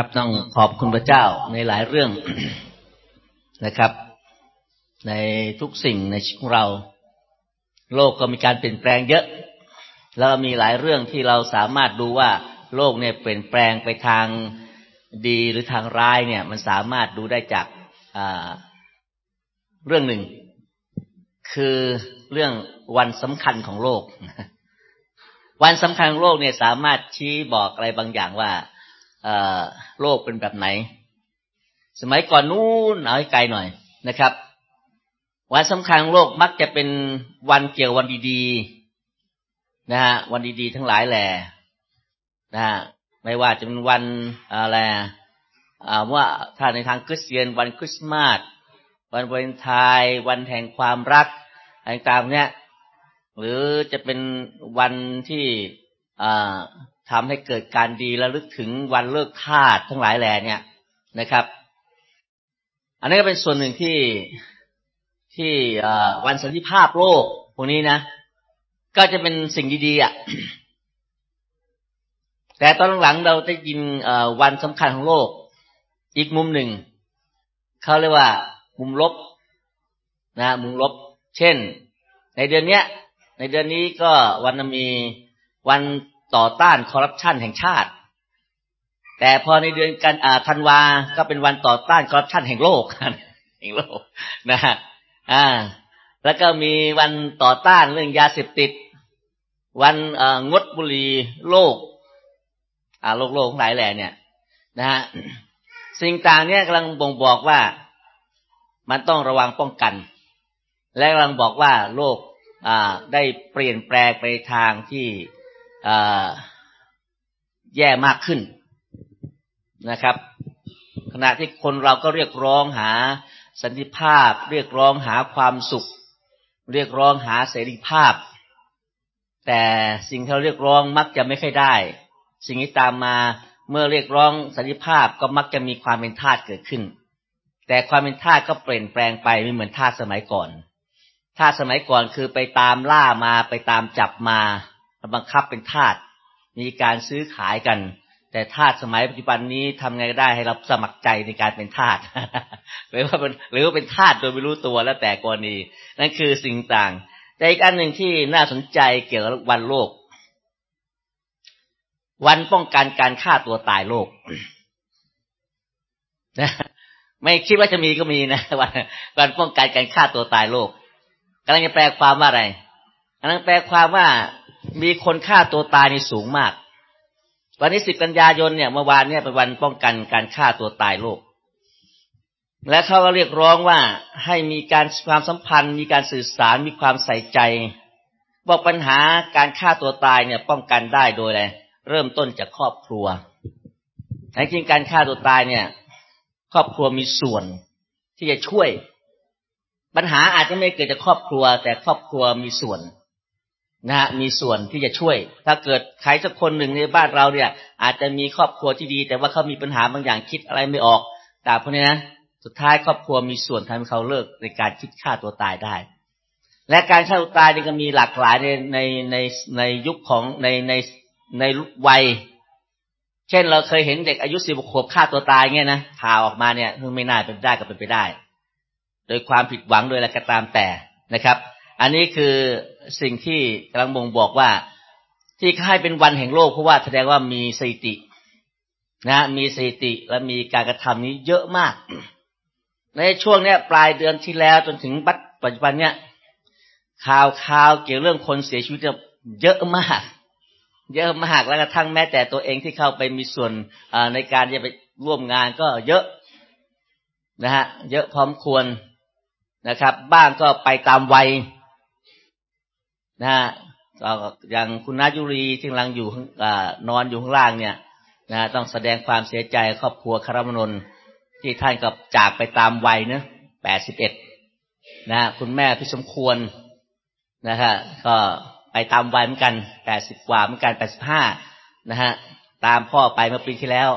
ครับต้องขอบคุณพระเจ้าในหลายเรื่องนะครับ ในทุกสิ่งในชีวิตของเรา โลกก็มีการเปลี่ยนแปลงเยอะ แล้วมีหลายเรื่องที่เราสามารถดูว่า โลกเนี่ยเปลี่ยนแปลงไปทางดีหรือทางร้ายเนี่ย มันสามารถดูได้จากเรื่องหนึ่ง คือเรื่องวันสำคัญของโลก วันสำคัญของโลกเนี่ยสามารถชี้บอกอะไรบางอย่างว่า โลกเป็นแบบไหน สมัยก่อนนู้นเอาให้ไกลหน่อยนะครับ วันสำคัญของโลกมักจะเป็นวันเกี่ยววันดีๆนะฮะวันดีๆ ทั้งหลายแหละนะฮะไม่ว่าจะเป็นวันอะไรว่าถ้าในทางคริสเตียนวันคริสต์มาสวันวาเลนไทน์วันแห่งความรักอะไรต่างเนี้ยหรือจะเป็นวันที่ ทำให้เกิดการดีและลึกถึงวันเลิกทาสทั้งหลายแหล่เนี่ยนะครับ อันนี้ก็เป็นส่วนหนึ่งที่ที่วันสันติภาพโลกพวกนี้นะ ก็จะเป็นสิ่งดีๆอะแต่ตอนหลังเราได้ยินวันสำคัญของโลก อีกมุมหนึ่ง เขาเรียกว่า มุมลบนะมุมลบ เช่น ในเดือนเนี้ย ในเดือนนี้ก็วันมีวัน ต่อต้านคอร์รัปชันแห่งชาติ แต่พอในเดือนกันธันวา ก็เป็นวันต่อต้านคอร์รัปชันแห่งโลกแห่งโลกนะฮะอ่า แล้วก็มีวันต่อต้านเรื่องยาเสพติด วันงดบุหรี่โลก อ่าโลกโลกหลายแหล่เนี่ย นะฮะสิ่งต่างเนี่ยกำลังบ่งบอกว่ามันต้องระวังป้องกัน และกำลังบอกว่าโลกอ่าได้เปลี่ยนแปลงไปทางที่ แย่มากขึ้นนะครับ ขณะที่คนเราก็เรียกร้องหาสันติภาพ เรียกร้องหาความสุข เรียกร้องหาเสรีภาพ แต่สิ่งที่เราเรียกร้องมักจะไม่ค่อยได้ สิ่งที่ตามมาเมื่อเรียกร้องสันติภาพก็มักจะมีความเป็นทาสเกิดขึ้น แต่ความเป็นทาสก็เปลี่ยนแปลงไปไม่เหมือนทาสสมัยก่อนทาสสมัยก่อนคือไปตามล่ามาไปตามจับมา บังคับเป็นทาสมีการซื้อขายกัน แต่ทาสสมัยปัจจุบันนี้ทำไงก็ได้ให้เราสมัครใจในการเป็นทาสหรือว่าเป็นหรือว่าเป็นทาสโดยไม่รู้ตัวแล้วแต่กรณี นั่นคือสิ่งต่าง แต่อีกอันหนึ่งที่น่าสนใจเกี่ยวกับวันโลก วันป้องกันการฆ่าตัวตายโลกนะไม่คิดว่าจะมีก็มีนะวันวันป้องกันการฆ่าตัวตายโลกกำลังจะแปลความว่าอะไรกำลังแปลความว่า มีคนฆ่าตัวตายในสูงมาก วันนี้สิบกันยายนเนี่ยเมื่อวานเนี่ยเป็นวันป้องกันการฆ่าตัวตายโลก และเขาก็เรียกร้องว่าให้มีการความสัมพันธ์ มีการสื่อสารมีความใส่ใจ บอกปัญหาการฆ่าตัวตายเนี่ยป้องกันได้โดยอะไรเริ่มต้นจากครอบครัวแต่จริงการฆ่าตัวตายเนี่ย ครอบครัวมีส่วนที่จะช่วย ปัญหาอาจจะไม่เกิดจากครอบครัว แต่ครอบครัวมีส่วน นะฮะมีส่วนที่จะช่วย ถ้าเกิดใครสักคนหนึ่งในบ้านเราเนี่ย อาจจะมีครอบครัวที่ดี แต่ว่าเขามีปัญหาบางอย่างคิดอะไรไม่ออกแต่พวกนี้นะสุดท้ายครอบครัวมีส่วนทำให้เขาเลิกในการคิดฆ่าตัวตายได้ และการฆ่าตัวตายนี่ก็มีหลากหลายในในในในยุคของในในในวัย เช่นเราเคยเห็นเด็กอายุสิบขวบฆ่าตัวตายเงี้ยนะข่าวออกมาเนี่ยไม่น่าเป็นได้ก็เป็นไปได้ โดยความผิดหวังโดยอะไรก็ตามแต่นะครับ อันนี้คือ สิ่งที่กำลังบ่งบอกว่า ที่ให้เป็นวันแห่งโลกเพราะว่าแสดงว่ามีสตินะมีสติและมีการกระทำนี้เยอะมาก ในช่วงเนี้ย ปลายเดือนที่แล้วจนถึงปัจจุบันเนี้ยข่าวข่าวเกี่ยวเรื่องคนเสียชีวิตเยอะมาก เยอะมากแล้วกระทั่งแม้แต่ตัวเองที่เข้าไปมีส่วนในการจะไปร่วมงานก็เยอะนะฮะเยอะพร้อมควรนะครับ บ้างก็ไปตามวัย นะฮะอย่างคุณนายุรีที่กำลังอยู่นอนอยู่ข้างล่างเนี่ยนะต้องแสดงความเสียใจครอบครัวคารมนนที่ท่านกับจากไปตามวัยเนะแปดสิบเอ็ดนะคุณแม่พิสมควรนะฮะก็ไปตามวัยเหมือนกันแปดสิบกว่าเหมือนกันแปดสิบห้านะฮะ ตามพ่อไปเมื่อปีที่แล้ว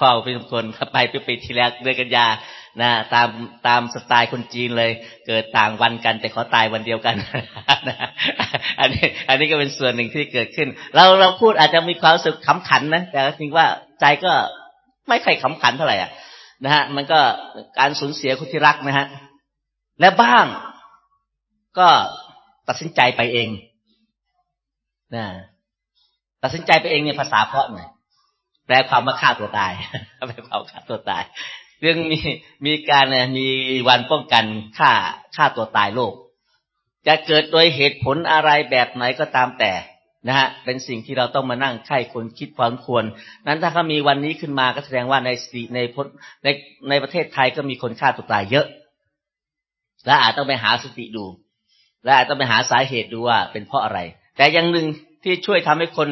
พ่อเป็นคนไปเมื่อปีที่แล้วเดือนกันยานะตามตามสไตล์คนจีนเลย เกิดต่างวันกัน แต่เขอตายวันเดียวกันอันนี้ อันนี้ก็เป็นส่วนหนึ่งที่เกิดขึ้น เราเราพูดอาจจะมีความสุขขำขันนะแต่จริงว่าใจก็ไม่ใครขำขันเท่าไหร่อะนะฮะ มันก็การสูญเสียคนที่รักนะฮะ และบ้างก็ตัดสินใจไปเองนะ ตัดสินใจไปเองในภาษาเพาะหน่อยแปลความว่าฆ่าตัวตายแปลความฆ่าตัวตาย เรื่องมีมีการมีวันป้องกันฆ่าฆ่าตัวตายโลก จะเกิดโดยเหตุผลอะไรแบบไหนก็ตามแต่นะฮะเป็นสิ่งที่เราต้องมานั่งไข้คนคิดความควร นั้นถ้าเขามีวันนี้ขึ้นมาก็แสดงว่าในในในในประเทศไทยก็มีคนฆ่าตัวตายเยอะ และอาจต้องไปหาสติดู และอาจต้องไปหาสาเหตุดูว่าเป็นเพราะอะไร แต่อย่างหนึ่ง ที่ช่วยทำให้คน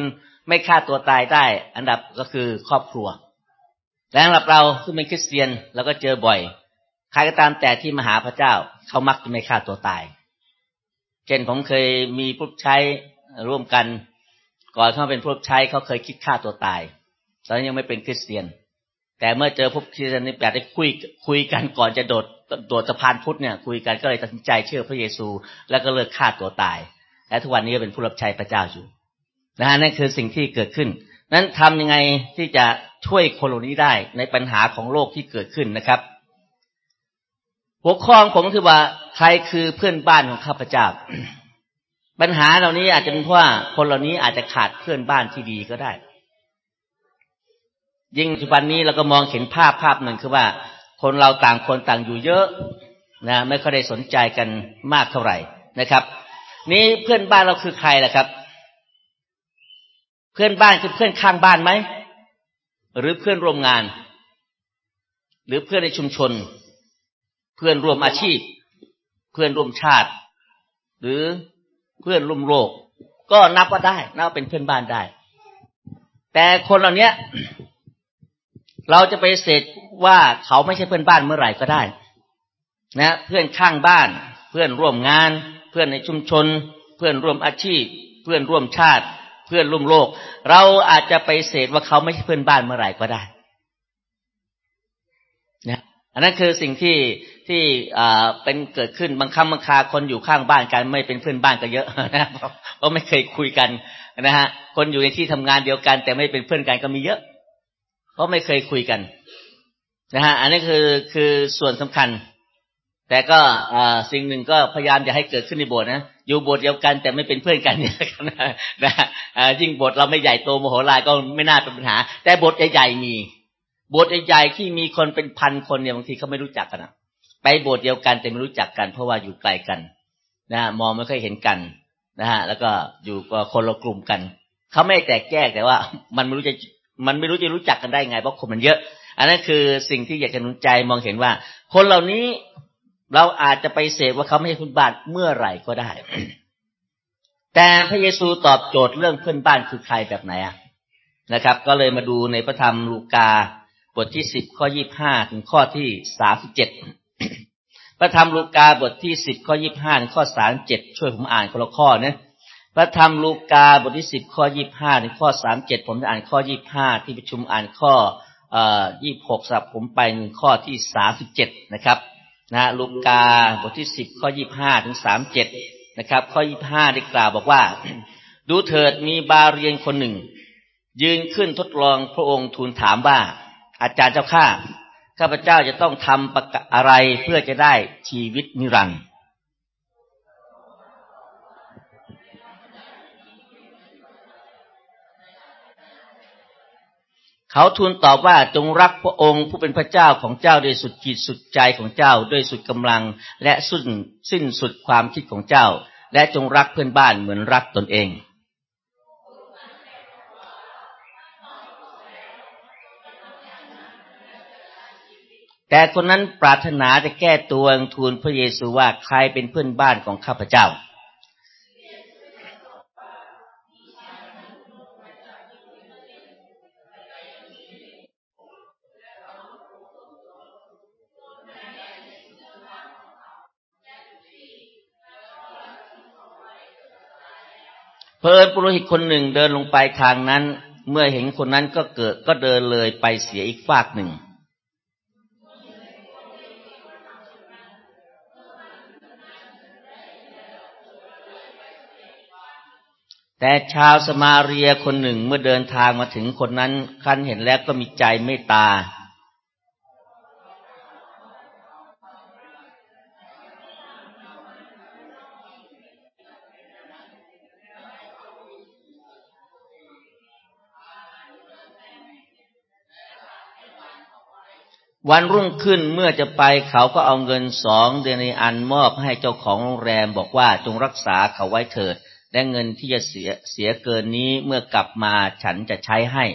ไม่ฆ่าตัวตายได้ อันดับก็คือครอบครัว และสำหรับเราซึ่งเป็นคริสเตียนเราก็เจอบ่อย ใครก็ตามแต่ที่มาหาพระเจ้า เขามักจะไม่ฆ่าตัวตาย เช่นผมเคยมีผู้ใช้ร่วมกัน ก่อนเขาเป็นผู้ใช้เขาเคยคิดฆ่าตัวตาย ตอนนี้ยังไม่เป็นคริสเตียน แต่เมื่อเจอพวกคริสเตียนนี่แบบได้คุยคุยกันก่อนจะโดดโดดสะพานพุทธเนี่ย คุยกันก็เลยตัดสินใจเชื่อพระเยซู แล้วก็เลิกฆ่าตัวตาย และทุกวันนี้ก็เป็นผู้รับใช้พระเจ้าอยู่ นะฮะนั่นคือสิ่งที่เกิดขึ้น นั้นทำยังไงที่จะช่วยคนเหล่านี้ได้ในปัญหาของโลกที่เกิดขึ้นนะครับ หัวข้อของผมคือว่าใครคือเพื่อนบ้านของข้าพเจ้า ปัญหาเหล่านี้อาจจะเป็นเพราะว่าคนเหล่านี้อาจจะขาดเพื่อนบ้านที่ดีก็ได้ ยิ่งปัจจุบันนี้เราก็มองเห็นภาพภาพหนึ่งคือว่า คนเราต่างคนต่างอยู่เยอะนะไม่ค่อยได้สนใจกันมากเท่าไหร่นะครับ นี้เพื่อนบ้านเราคือใครล่ะครับ พื่อนบ้านคือเพื่อนข้างบ้านไหม หรือเพื่อนร่วมงาน หรือเพื่อนในชุมชน เพื่อนร่วมอาชีพ เพื่อนร่วมชาติ หรือเพื่อนร่วมโลก ก็นับว่าได้ นับว่าเป็นเพื่อนบ้านได้ แต่คนเหล่านี้เราจะไปเสร็จว่าเขาไม่ใช่เพื่อนบ้านเมื่อไหร่ก็ได้ นะ เพื่อนข้างบ้าน เพื่อนร่วมงาน เพื่อนในชุมชน เพื่อนร่วมอาชีพ เพื่อนร่วมชาติ เพื่อนร่วมโลก เราอาจจะไปเสดว่าเขาไม่ใช่เพื่อนบ้านเมื่อไหร่ก็ได้นะอันนั้นคือสิ่งที่ที่เป็นเกิดขึ้นบางคำบางคาคนอยู่ข้างบ้านกันไม่เป็นเพื่อนบ้านก็เยอะนะเพราะไม่เคยคุยกันนะฮะคนอยู่ในที่ทำงานเดียวกัน แต่ไม่เป็นเพื่อนกันก็มีเยอะ เพราะไม่เคยคุยกันนะฮะอันนี้คือคือส่วนสำคัญ แต่ก็สิ่งหนึ่งก็พยายามจะให้เกิดขึ้นในโบสถ์นะ อยู่บทเดียวกันแต่ไม่เป็นเพื่อนกันเนี่ยนะยิ่งบทเราไม่ใหญ่โตมโหฬารก็ไม่น่าเป็นปัญหา แต่บทใหญ่ๆมีบทใหญ่ๆที่มีคนเป็นพันคนเนี่ยบางทีเขาไม่รู้จักกันนะไปบทเดียวกันแต่ไม่รู้จักกัน เพราะว่าอยู่ไกลกันนะมองไม่ค่อยเห็นกันนะฮะแล้วก็อยู่คนละกลุ่มกันเขาไม่แตกแยกแต่ว่า มันไม่รู้จะมันไม่รู้จะรู้จักกันได้ไงเพราะคนมันเยอะ อันนั้นคือสิ่งที่อยากจะนุนใจมองเห็นว่า คนเหล่านี้ เราอาจจะไปเสพว่าเขาไม่ใช่คุณบ้านเมื่อไหร่ก็ได้ แต่พระเยซูตอบโจทย์เรื่องเพื่อนบ้านคือใครแบบไหนอะนะครับ ก็เลยมาดูในพระธรรมลูกาบทที่สิบข้อยี่บห้าถึงข้อที่สามสิบเจ็ดพระธรรมลูกาบทที่สิบข้อยี่บห้าถึงข้อสามเจ็ดช่วยผมอ่านคนละข้อนะพระธรรมลูกาบทที่สิบข้อยี่บห้าถึงข้อสามเจ็ดผมจะอ่านข้อยี่บห้าที่ประชุมอ่านข้อยี่บหกสับผมไปหนึ่งข้อที่สามสิบเจ็ดนะครับ นะลูกาบทที่สิบข้อยี่ห้าถึงสามเจ็ดนะครับ ข้อยี่ห้าได้กล่าวบอกว่า ดูเถิดมีบาเรียนคนหนึ่ง ยืนขึ้นทดลองพระองค์ทูลถามว่า อาจารย์เจ้าข้าข้าพเจ้าจะต้องทำอะไรเพื่อจะได้ชีวิตนิรันดร์ เขาทูลตอบว่าจงรักพระองค์ผู้เป็นพระเจ้าของเจ้าด้วยสุดจิตสุดใจของเจ้าด้วยสุดกำลัง และสิ้นสิ้นสุดความคิดของเจ้า และจงรักเพื่อนบ้านเหมือนรักตนเอง แต่คนนั้นปรารถนาจะแก้ตัวทูลพระเยซูว่าใครเป็นเพื่อนบ้านของข้าพเจ้า เพลินปุโรหิตคนหนึ่งเดินลงไปทางนั้น เมื่อเห็นคนนั้นก็เกิดก็เดินเลยไปเสียอีกฝากหนึ่ง แต่ชาวสมาเรียคนหนึ่งเมื่อเดินทางมาถึงคนนั้น คันเห็นแล้วก็มีใจเมตตา วันรุ่งขึ้นเมื่อจะไปเขาก็เอาเงินสองเดนในอันมอบให้เจ้าของโรงแรมบอกว่าจงรักษาเขาไว้เถิดและเงินที่จะเสียเสียเกินนี้เมื่อกลับมาฉันจะใช้ให้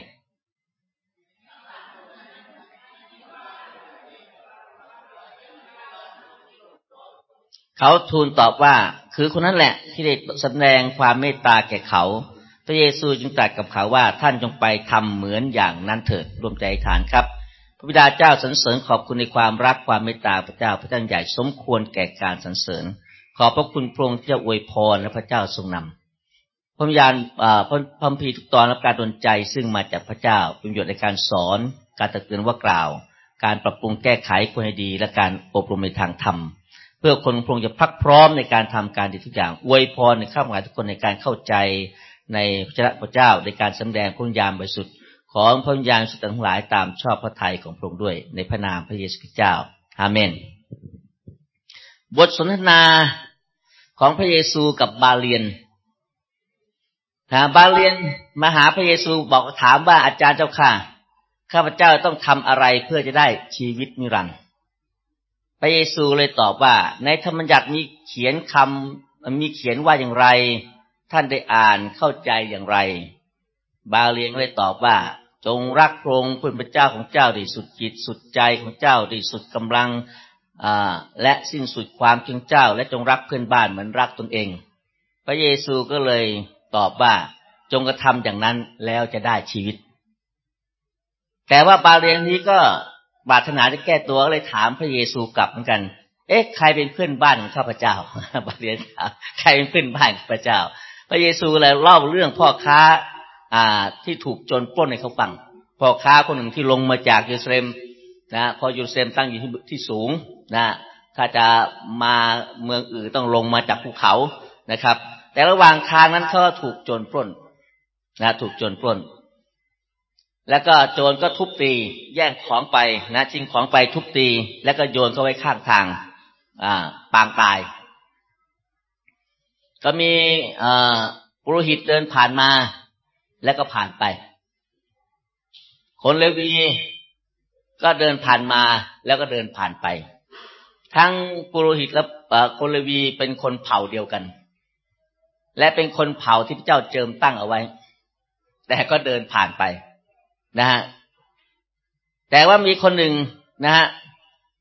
เขาทูลตอบว่า คือคนนั้นแหละที่ได้แสดงความเมตตาแก่เขา พระเยซูจึงตรัสกับเขาว่าท่านจงไปทำเหมือนอย่างนั้นเถิดรวมใจฐานครับ ระบิดาเจ้าสรรเสริญขอบคุณในความรักความเมตตาพระเจ้าพระเจ้าใหญ่สมควรแก่การสรรเสริญ ขอบพระคุณพระองค์ที่จะอวยพรและพระเจ้าทรงนำพระวิญาณพระพีทุกตอนรับการดลใจซึ่งมาจากพระเจ้าเป็นประโยชน์ในการสอน การตักเตือนว่ากล่าว การปรับปรุงแก้ไขควรให้ดี และการอบรมในทางธรรม เพื่อคนพระองค์จะพักพร้อมในการทำการดีทุกอย่างอวยพรในข้ามหมายทุกคนในการเข้าใจในพระเจ้าในการสำแดงคุณยามบริสุทธิ์ ของพระวิญญาณสุดทั้งหลายตามชอบพระทัยของพระองค์ด้วย ในพระนามพระเยซูคริสต์เจ้าอาเมน บทสนทนาของพระเยซูกับบาเลียนบาเลียนมาหาพระเยซูบอกถามว่าอาจารย์เจ้าค่ะ ข้าพเจ้าต้องทำอะไรเพื่อจะได้ชีวิตนิรันดร์พระเยซูเลยตอบว่า ในธรรมยัติมีเขียนคำมีเขียนว่าอย่างไร ท่านได้อ่านเข้าใจอย่างไร บาเลียนเลยตอบว่า จงรักพระองค์เป็นพระเจ้าของเจ้าดีสุดจิตสุดใจของเจ้าดีสุดกำลังและสิ้นสุดความเพียงเจ้า และจงรักเพื่อนบ้านเหมือนรักตนเอง พระเยซูก็เลยตอบว่าจงกระทำอย่างนั้นแล้วจะได้ชีวิต แต่ว่าบาเรียนนี้ก็บาถนาจะแก้ตัวก็เลยถามพระเยซูกลับเหมือนกัน เอ๊ะใครเป็นเพื่อนบ้านของข้าพเจ้า บาเรียนถามใครเป็นเพื่อนบ้านของพระเจ้า พระเยซูเลยเล่าเรื่องพ่อค้า ที่ถูกโจรปล้นในเขาฟังพ่อค้าคนหนึ่งที่ลงมาจากเยรูซาเล็มนะพอเยรูซาเล็มตั้งอยู่ที่ที่สูงนะถ้าจะมาเมืองอื่นต้องลงมาจากภูเขานะครับ แต่ระหว่างทางนั้นเขาถูกโจรปล้นนะถูกโจรปล้น แล้วก็โจรก็ทุบตี แย่งของไปนะชิงของไปทุบตี แล้วก็โยนเขาไว้ข้างทางอ่าปางตาย ก็มีอ่าปุโรหิตเดินผ่านมา แล้วก็ผ่านไป คนเลวีก็เดินผ่านมาแล้วก็เดินผ่านไป ทั้งปุโรหิตและคนเลวีเป็นคนเผ่าเดียวกัน และเป็นคนเผ่าที่พระเจ้าเจิมตั้งเอาไว้ แต่ก็เดินผ่านไปนะฮะแต่ว่ามีคนหนึ่งนะฮะ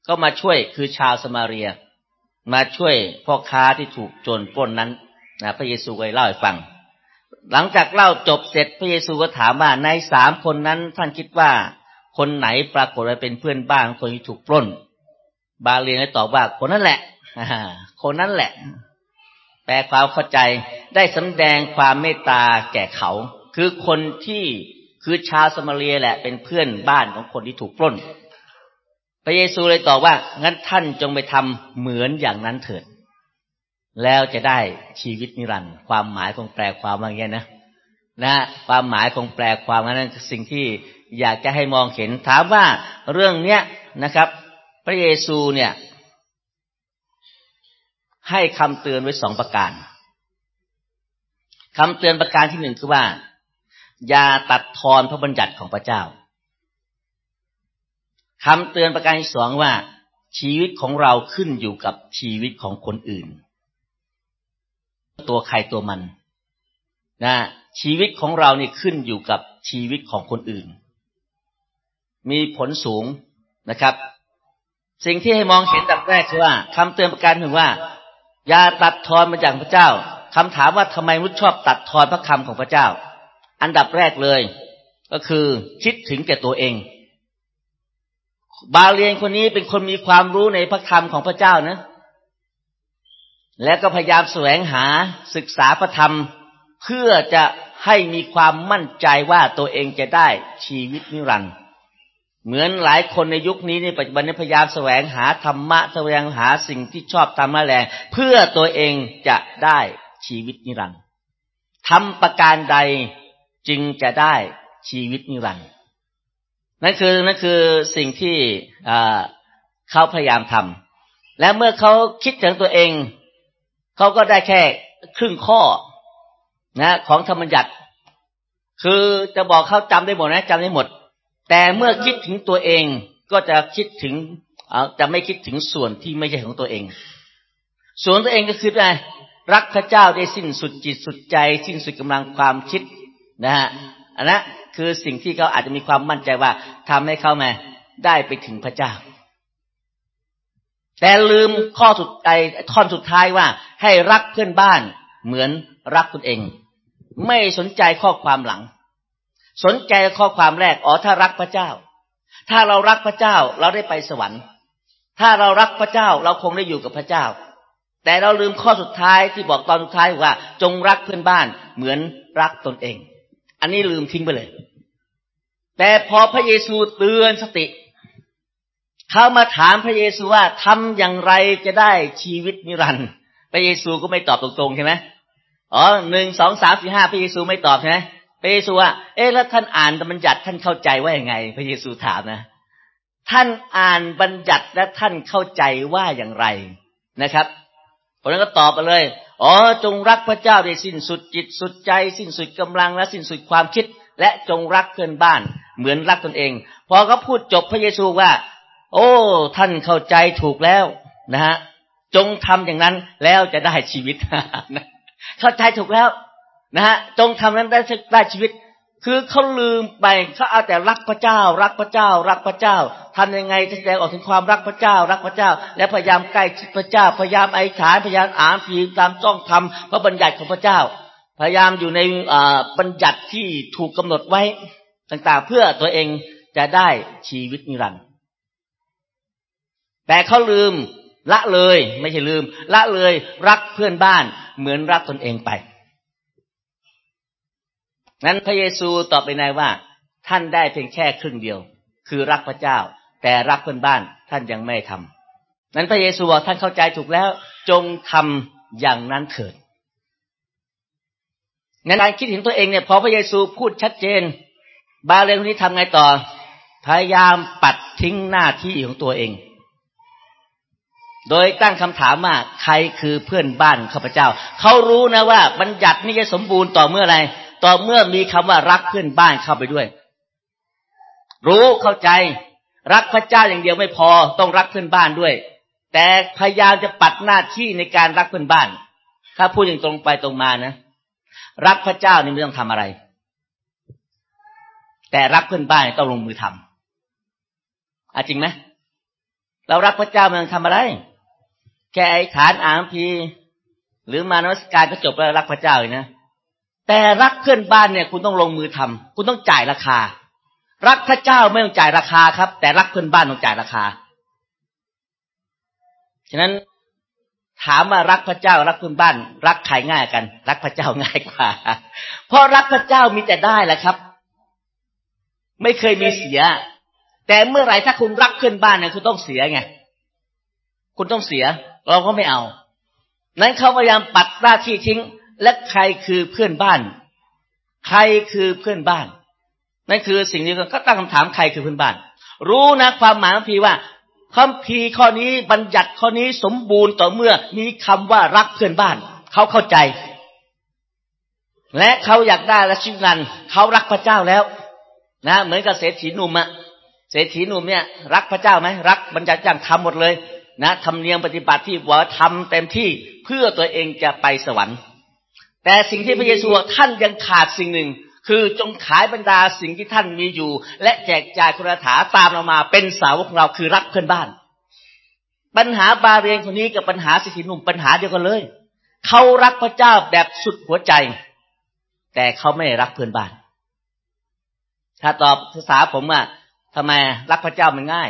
ก็มาช่วยคือชาวสมาเรีย มาช่วยพ่อค้าที่ถูกโจรปล้นนั้นนะพระเยซูเคยเล่าให้ฟัง หลังจากเล่าจบเสร็จพระเยซูก็ถามว่าในสามคนนั้นท่านคิดว่าคนไหนปรากฏว่าเป็นเพื่อนบ้านคนที่ถูกปล้น บาเลียนตอบว่าคนนั้นแหละคนนั้นแหละ แปลความเข้าใจได้สำแดงความเมตตาแก่เขา คือคนที่คือชาวสมาเรียแหละ เป็นเพื่อนบ้านของคนที่ถูกปล้น พระเยซูเลยตอบว่างั้นท่านจงไปทำเหมือนอย่างนั้นเถิด แล้วจะได้ชีวิตนิรันดร์ความหมายของแปลความว่าอย่างนี้นะนะความหมายของแปลความนั้นสิ่งที่อยากจะให้มองเห็นถามว่าเรื่องเนี้ยนะครับ พระเยซูเนี่ย ให้คำเตือนไว้สองประการคำเตือนประการที่หนึ่งคือว่า อย่าตัดทอนพระบัญญัติของพระเจ้าคำเตือนประการที่สองว่า ชีวิตของเราขึ้นอยู่กับชีวิตของคนอื่น ตัวใครตัวมันนะชีวิตของเรานี่ขึ้นอยู่กับชีวิตของคนอื่น มีผลสูงนะครับ สิ่งที่ให้มองเห็นดับแรกคือว่าคำเตือนประการหนึ่งว่า อย่าตัดทอนมาจากพระเจ้าคำถามว่าทำไมมุชชอบตัดทอนพระคำของพระเจ้า อันดับแรกเลย ก็คือคิดถึงแก่ตัวเอง บาเลียนคนนี้เป็นคนมีความรู้ในพระคำของพระเจ้านะ และก็พยายามแสวงหาศึกษาพระธรรม เพื่อจะให้มีความมั่นใจว่าตัวเองจะได้ชีวิตนิรันดร์เหมือนหลายคนในยุคนี้ในปัจจุบันนี้พยายามแสวงหาธรรมะแสวงหาสิ่งที่ชอบทำมาแรงเพื่อตัวเองจะได้ชีวิตนิรันดร์ทำประการใดจึงจะได้ชีวิตนิรันดร์นั่นคือนั่นคือสิ่งที่เขาพยายามทำและเมื่อเขาคิดถึงตัวเอง เขาก็ได้แค่ครึ่งข้อนะ ของธรรมยัติ คือจะบอกเขาจำได้หมดนะจำได้หมด แต่เมื่อคิดถึงตัวเองก็จะคิดถึงจะไม่คิดถึงส่วนที่ไม่ใช่ของตัวเอง ส่วนตัวเองก็คืออะไรรักพระเจ้าได้สิ้นสุดจิตสุดใจ สิ้นสุดกำลังความคิดนะฮะอันนั้นคือสิ่งที่เขาอาจจะมีความมั่นใจว่าทำให้เขามาได้ไปถึงพระเจ้า แต่ลืมข้อสุดใจท่อนสุดท้ายว่า ให้รักเพื่อนบ้านเหมือนรักตนเอง ไม่สนใจข้อความหลัง สนใจข้อความแรกอ๋อถ้ารักพระเจ้า ถ้าเรารักพระเจ้าเราได้ไปสวรรค์ ถ้าเรารักพระเจ้าเราคงได้อยู่กับพระเจ้า แต่เราลืมข้อสุดท้ายที่บอกตอนสุดท้ายว่า จงรักเพื่อนบ้านเหมือนรักตนเอง อันนี้ลืมทิ้งไปเลย แต่พอพระเยซูเตือนสติ เขามาถามพระเยซูว่าทำอย่างไรจะได้ชีวิตนิรันดร์พระเยซูก็ไม่ตอบตรงๆใช่ไหมอ๋อหนึ่งสองสามสี่ห้าพระเยซูไม่ตอบใช่ไหมพระเยซูว่า เอ๊ะแล้วท่านอ่านบัญญัติท่านเข้าใจว่าอย่างไง พระเยซูถามนะ ท่านอ่านบัญญัติและท่านเข้าใจว่าอย่างไรนะครับคนนั้นก็ตอบไปเลย อ๋อ จงรักพระเจ้าได้สิ้นสุดจิตสุดใจ สิ้นสุดกำลังและสิ้นสุดความคิด และจงรักเพื่อนบ้าน เหมือนรักตนเอง พอเขาพูดจบพระเยซูว่า โอ้ ท่านเข้าใจถูกแล้วนะฮะจงทำอย่างนั้นแล้วจะได้ชีวิตเข้าใจถูกแล้วนะฮะจงทำนั้นได้ได้ชีวิต คือเขาลืมไปเขาเอาแต่รักพระเจ้า รักพระเจ้า รักพระเจ้าทำยังไงแสดงออกถึงความรักพระเจ้า รักพระเจ้า และพยายามใกล้ชิดพระเจ้า พยายามไอ้ฐานพยายามอ่านผีตามจ้องทำพระบัญญัติของพระเจ้า พยายามอยู่ในบัญญัติที่ถูกกำหนดไว้ต่างๆ เพื่อตัวเองจะได้ชีวิตนิรันดร์ แต่เขาลืมละเลย ไม่ใช่ลืม ละเลย รักเพื่อนบ้านเหมือนรักตนเองไป นั้นพระเยซูตอบไปนายว่า ท่านได้เพียงแค่ครึ่งเดียว คือรักพระเจ้า แต่รักเพื่อนบ้านท่านยังไม่ทำนั้นพระเยซูบอกท่านเข้าใจถูกแล้ว จงทำอย่างนั้นเถิดงั้นการคิดเห็นตัวเองเนี่ยพอพระเยซูพูดชัดเจน บาเลนคนนี้ทำไงต่อ พยายามปัดทิ้งหน้าที่ของตัวเอง โดยตั้งคำถามว่าใครคือเพื่อนบ้านข้าพเจ้า เขารู้นะว่าบัญญัตินี้จะสมบูรณ์ต่อเมื่อไรต่อเมื่อมีคำว่ารักเพื่อนบ้านเข้าไปด้วย รู้เข้าใจ รักพระเจ้าอย่างเดียวไม่พอต้องรักเพื่อนบ้านด้วย แต่พยายามจะปัดหน้าที่ในการรักเพื่อนบ้าน ถ้าพูดอย่างตรงไปตรงมานะ รักพระเจ้านี่ไม่ต้องทำอะไร แต่รักเพื่อนบ้านต้องลงมือทำอาจริงไหมเรารักพระเจ้ามันทำอะไร แค่ไอ้ฐานอางพีหรือมานวัสการก็จบแล้วรักพระเจ้าเลยนะแต่รักเพื่อนบ้านเนี่ย คุณต้องลงมือทำคุณต้องจ่ายราคา รักพระเจ้าไม่ต้องจ่ายราคาครับ แต่รักเพื่อนบ้านต้องจ่ายราคาฉะนั้นถามว่ารักพระเจ้ารักเพื่อนบ้าน รักใครง่ายกัน รักพระเจ้าง่ายกว่า เพราะรักพระเจ้ามีแต่ได้แหละครับ ไม่เคยมีเสีย แต่เมื่อไหร่ถ้าคุณรักเพื่อนบ้านเนี่ยคุณต้องเสียไง คุณต้องเสีย เราก็ไม่เอา นั้นเขาพยายามปัดหน้าที่ทิ้ง และใครคือเพื่อนบ้าน ใครคือเพื่อนบ้าน นั่นคือสิ่งนี้ก็ตั้งคำถามใครคือเพื่อนบ้าน รู้นะความหมายของพีว่าคำพีข้อนี้บัญญัติข้อนี้สมบูรณ์ต่อเมื่อมีคำว่ารักเพื่อนบ้าน เขาเข้าใจ และเขาอยากได้และชิ้นนันเขารักพระเจ้าแล้ว นะเหมือนกับเศรษฐีหนุ่มอะเศรษฐีหนุ่มเนี่ยรักพระเจ้าไหมรักบัญญัติอย่างทำหมดเลย นะทำเนียมปฏิบัติที่ว่าทำเต็มที่เพื่อตัวเองจะไปสวรรค์ แต่สิ่งที่พระเยซูท่านยังขาดสิ่งหนึ่ง คือจงขายบรรดาสิ่งที่ท่านมีอยู่ และแจกจ่ายคุณถาตามเรามาเป็นสาวกของเราคือรักเพื่อนบ้าน ปัญหาบาเรียนคนนี้กับปัญหาสิทธิหนุ่มปัญหาเดียวกันเลยเขารักพระเจ้าแบบสุดหัวใจ แต่เขาไม่รักเพื่อนบ้าน ถ้าตอบภาษาผมว่าทำไมรักพระเจ้ามันง่าย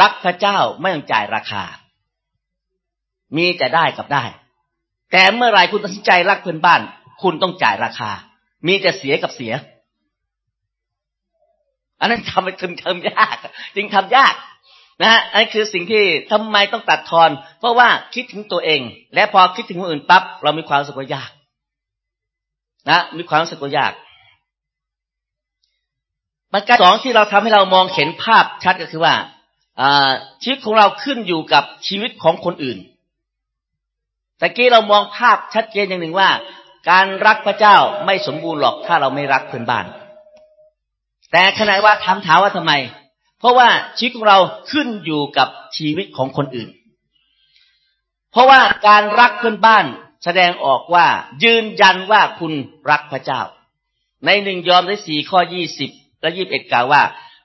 รักพระเจ้าไม่ต้องจ่ายราคา มีแต่ได้กับได้ แต่เมื่อไรคุณตัดสินใจรักเพื่อนบ้าน คุณต้องจ่ายราคา มีแต่เสียกับเสีย อันนั้นทำเป็นทำยากจริงทำยากนะฮะอันนี้คือสิ่งที่ทำไมต้องตัดทอน เพราะว่าคิดถึงตัวเอง และพอคิดถึงคนอื่นปั๊บเรามีความสุขว่ายาก นะ มีความรู้สึกว่ายากประการสองที่เราทำให้เรามองเห็นภาพชัดก็คือว่า ชีวิตของเราขึ้นอยู่กับชีวิตของคนอื่น แต่กี้เรามองภาพชัดเจนอย่างหนึ่งว่า การรักพระเจ้าไม่สมบูรณ์หรอกถ้าเราไม่รักเพื่อนบ้าน แต่ขณะว่าถามถามว่าทำไม เพราะว่าชีวิตของเราขึ้นอยู่กับชีวิตของคนอื่น เพราะว่าการรักเพื่อนบ้านแสดงออกว่ายืนยันว่าคุณรักพระเจ้า ในหนึ่งยอมได้สี่ข้อยี่สิบและยี่บเอ็ดกล่าวว่า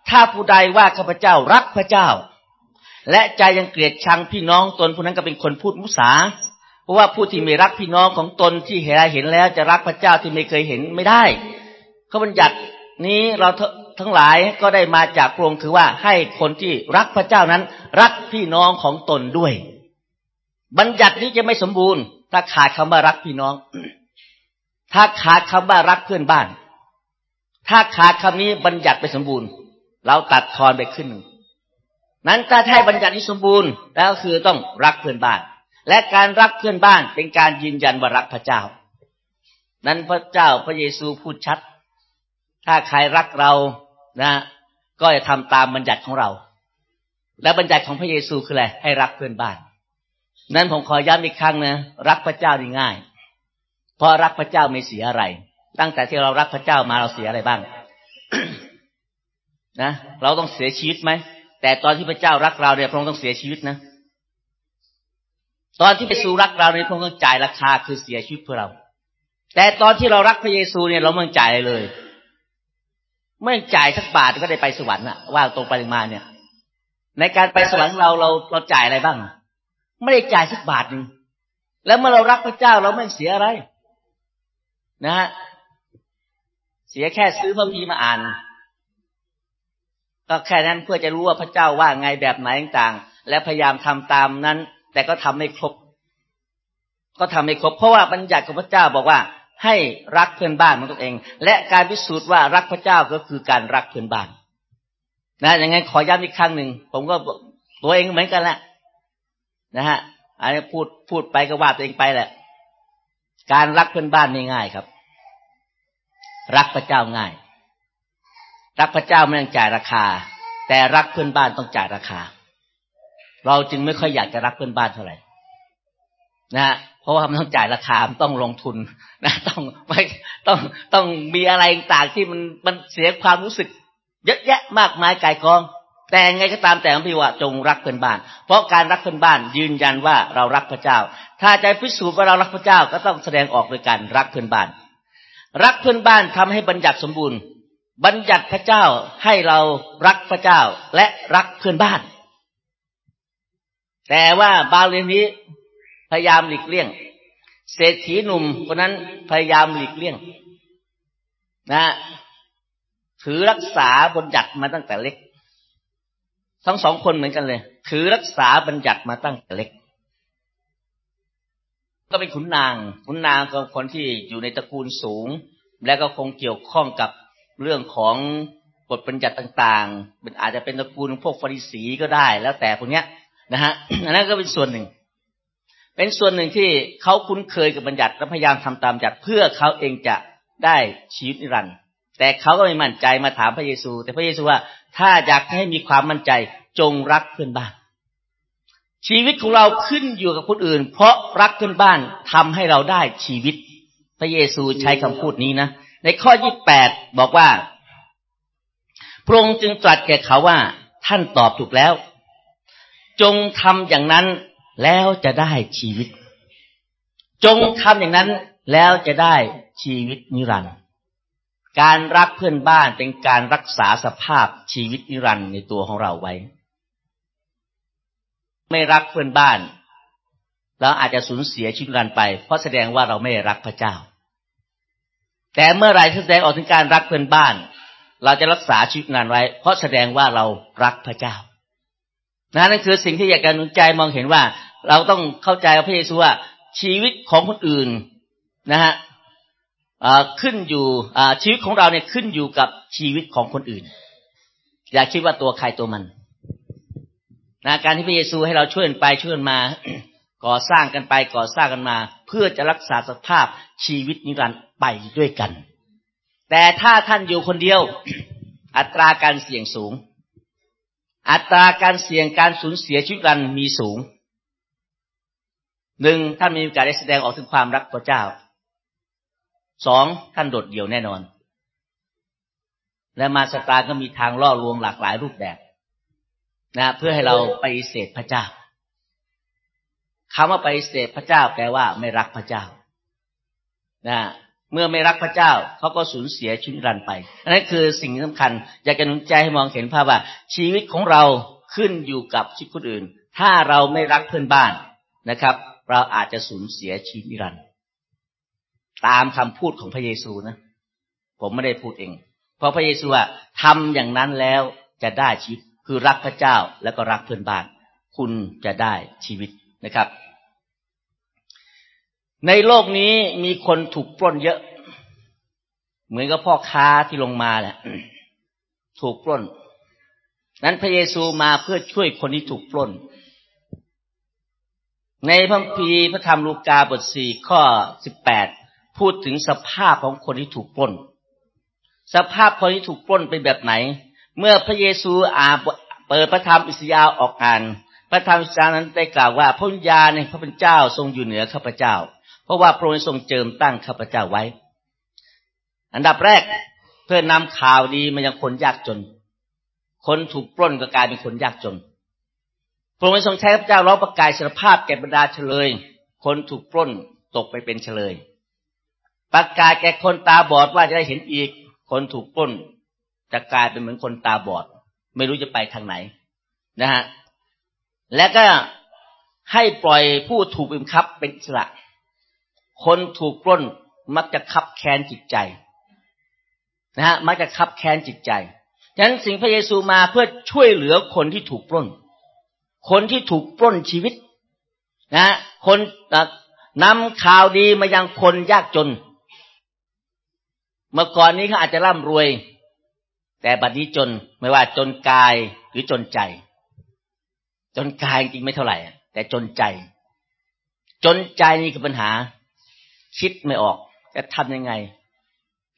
ถ้าผู้ใดว่าข้าพเจ้ารักพระเจ้า และใจยังเกลียดชังพี่น้องตนผู้นั้นก็เป็นคนพูดมุสา เพราะว่าผู้ที่ไม่รักพี่น้องของตนที่เห็นเห็นแล้วจะรักพระเจ้าที่ไม่เคยเห็นไม่ได้เขาบัญญัตินี้เราทั้งหลายก็ได้มาจากพระองค์คือว่าให้คนที่รักพระเจ้านั้น รักพี่น้องของตนด้วย บัญญัตินี้จะไม่สมบูรณ์ ถ้าขาดคำว่ารักพี่น้อง ถ้าขาดคำว่ารักเพื่อนบ้าน ถ้าขาดคำนี้บัญญัติไปสมบูรณ์ เราตัดทอนไปขึ้นนั้นถ้าให้บัญญัตินี้สมบูรณ์แล้วคือต้องรักเพื่อนบ้าน และการรักเพื่อนบ้านเป็นการยืนยันว่ารักพระเจ้า นั้นพระเจ้าพระเยซูพูดชัด ถ้าใครรักเรานะ ก็จะทำตามบัญญัติของเรา และบัญญัติของพระเยซูคืออะไรให้รักเพื่อนบ้าน นั้นผมขอย้ำอีกครั้งนะรักพระเจ้านี่ง่าย เพราะรักพระเจ้าไม่เสียอะไร ตั้งแต่ที่เรารักพระเจ้ามาเราเสียอะไรบ้าง นะเราต้องเสียชีวิตไหมแต่ตอนที่พระเจ้ารักเราเนี่ยพระองค์ต้องเสียชีวิตนะตอนที่ไปสู่รักเราเนี่ยพระองค์ต้องจ่ายราคาคือเสียชีวิตเพื่อเรา แต่ตอนที่เรารักพระเยซูเนี่ยเราไม่จ่ายเลย ไม่จ่ายสักบาทก็ได้ไปสวรรค์อะว่าตรงปริมาเนี่ย ในการไปสวรรค์เราเราเราจ่ายอะไรบ้าง ไม่ได้จ่ายสักบาทหนึ่งแล้วเมื่อเรารักพระเจ้าเราไม่เสียอะไร นะฮะเสียแค่ซื้อพระพีมาอ่าน ก็แค่นั้นเพื่อจะรู้ว่าพระเจ้าว่าไงแบบไหนต่างๆ และพยายามทำตามนั้น แต่ก็ทำไม่ครบ ก็ทำไม่ครบ เพราะว่าบัญญัติของพระเจ้าบอกว่า ให้รักเพื่อนบ้านของตัวเอง และการพิสูจน์ว่ารักพระเจ้าก็คือการรักเพื่อนบ้าน นะอย่างงั้นขอย้ำอีกครั้งหนึ่งผมก็ตัวเองเหมือนกันแหละนะฮะอันนี้พูดพูดไปก็ว่าตัวเองไปแหละ การรักเพื่อนบ้านไม่ง่ายครับ รักพระเจ้าง่าย รักพระเจ้าไม่ต้องจ่ายราคา แต่รักเพื่อนบ้านต้องจ่ายราคา เราจึงไม่ค่อยอยากจะรักเพื่อนบ้านเท่าไหร่นะเพราะว่ามันต้องจ่ายราคาต้องลงทุนนะต้องไม่ต้องต้องมีอะไรต่างที่มันมันเสียความรู้สึก เยอะแยะมากมายกายกอง แต่ไงก็ตามแต่พี่ว่าจงรักเพื่อนบ้าน เพราะการรักเพื่อนบ้านยืนยันว่าเรารักพระเจ้า ถ้าใจพิสูจน์ว่าเรารักพระเจ้าก็ต้องแสดงออกโดยการรักเพื่อนบ้าน รักเพื่อนบ้านทำให้บัญญัติสมบูรณ์ บัญญัติพระเจ้าให้เรารักพระเจ้าและรักเพื่อนบ้าน แต่ว่าบางเรื่องนี้พยายามหลีกเลี่ยง เศรษฐีหนุ่มคนนั้นพยายามหลีกเลี่ยง นะถือรักษาบัญญัติมาตั้งแต่เล็ก ทั้งสองคนเหมือนกันเลย ถือรักษาบัญญัติมาตั้งแต่เล็ก ก็เป็นขุนนาง ขุนนางก็คนที่อยู่ในตระกูลสูง และก็คงเกี่ยวข้องกับ เรื่องของกฎบัญญัติต่างๆอาจจะเป็นตระกูลพวกฟาริสีก็ได้ แล้วแต่พวกเนี้ยนะฮะอันนั้นก็เป็นส่วนหนึ่ง เป็นส่วนหนึ่งที่เขาคุ้นเคยกับบัญญัติและพยายามทำตามบัญญัติเพื่อเขาเองจะได้ชีวิตนิรันดร์แต่เขาก็ไม่มั่นใจมาถามพระเยซู แต่พระเยซูว่าถ้าอยากให้มีความมั่นใจจงรักเพื่อนบ้าน ชีวิตของเราขึ้นอยู่กับคนอื่น เพราะรักเพื่อนบ้านทำให้เราได้ชีวิต พระเยซูใช้คำพูดนี้นะ ในข้อยี่แปดบอกว่า พระองค์จึงตรัสแก่เขาว่า ท่านตอบถูกแล้ว จงทำอย่างนั้นแล้วจะได้ชีวิต จงทำอย่างนั้นแล้วจะได้ชีวิตนิรันดร์การรักเพื่อนบ้านเป็นการรักษาสภาพชีวิตนิรันดร์ในตัวของเราไว้ ไม่รักเพื่อนบ้านเราอาจจะสูญเสียชีวิตนิรันดร์ไป เพราะแสดงว่าเราไม่รักพระเจ้า แต่เมื่อไรที่แสดงออกถึงการรักเพื่อนบ้าน เราจะรักษาชีวิตนิรันดร์ไว้ เพราะแสดงว่าเรารักพระเจ้านะนั่นคือสิ่งที่อยากจะหนุนใจมองเห็นว่า เราต้องเข้าใจพระเยซูว่าชีวิตของคนอื่นนะฮะขึ้นอยู่ชีวิตของเราเนี่ยขึ้นอยู่กับชีวิตของคนอื่น อย่าคิดว่าตัวใครตัวมันนะการที่พระเยซูให้เราช่วยไปช่วยมาก่อสร้างกันไปก่อสร้างกันมา เพื่อจะรักษาสภาพชีวิตนิรันดร์ ไปด้วยกัน แต่ถ้าท่านอยู่คนเดียว อัตราการเสี่ยงสูง อัตราการเสี่ยงการสูญเสียชีวิตรันมีสูงหนึ่งท่านมีโอกาสได้แสดงออกถึงความรักพระเจ้าสองท่านโดดเดี่ยวแน่นอน และมาสตาก็มีทางล่อลวงหลากหลายรูปแบบนะเพื่อให้เราไปเสดพระเจ้าคำว่าไปเสดพระเจ้าแปลว่าไม่รักพระเจ้านะ เมื่อไม่รักพระเจ้าเขาก็สูญเสียชีวิตรันไปนนั้นคือสิ่งสำคัญ อยากจะนุนใจให้มองเห็นภาพว่า ชีวิตของเราขึ้นอยู่กับชีวิตคนอื่น ถ้าเราไม่รักเพื่อนบ้านนะครับ เราอาจจะสูญเสียชีวิตนิรันดร์ตามคำพูดของพระเยซูนะ ผมไม่ได้พูดเอง เพราะพระเยซูว่าทำอย่างนั้นแล้วจะได้ชีวิตคือรักพระเจ้าแล้วก็รักเพื่อนบ้าน คุณจะได้ชีวิตนะครับ ในโลกนี้มีคนถูกปล้นเยอะ เหมือนกับพ่อค้าที่ลงมาแหละถูกปล้น นั้นพระเยซูมาเพื่อช่วยคนที่ถูกปล้น ในพระพีพระธรรมลูกาบทสี่ข้อสิบแปดพูดถึงสภาพของคนที่ถูกปล้น สภาพคนที่ถูกปล้นเป็นแบบไหน เมื่อพระเยซูอาเปิดพระธรรมอิสยาห์ออกอ่านพระธรรมอิสยาห์นั้นได้กล่าวว่าพระวิญญาณในพระเป็นเจ้าทรงอยู่เหนือข้าพเจ้า เพราะว่าพระองค์ทรงเจิมตั้งข้าพเจ้าไว้ อันดับแรกเพื่อนำข่าวดีมายังคนยากจน คนถูกปล้นก็กลายเป็นคนยากจน พระองค์ทรงใช้ข้าพเจ้าร้องประกาศสารภาพแก่บรรดาเฉลย คนถูกปล้นตกไปเป็นเฉลย ประกาศแก่คนตาบอดว่าจะได้เห็นอีก คนถูกปล้นจะกลายเป็นเหมือนคนตาบอด ไม่รู้จะไปทางไหนนะฮะ และก็ให้ปล่อยผู้ถูกบิมคับเป็นอิสระ คนถูกปล้นมักจะคับแค้นจิตใจนะฮะมักจะคับแค้นจิตใจฉะนั้นสิ่งพระเยซูมาเพื่อช่วยเหลือคนที่ถูกปล้น คนที่ถูกปล้นชีวิตนะคนนำข่าวดีมายังคนยากจน เมื่อก่อนนี้เขาอาจจะร่ำรวย แต่บัดนี้จนไม่ว่าจนกายหรือจนใจ จนกายจริงไม่เท่าไหร่ แต่จนใจ จนใจนี่คือปัญหา คิดไม่ออก จะทำยังไง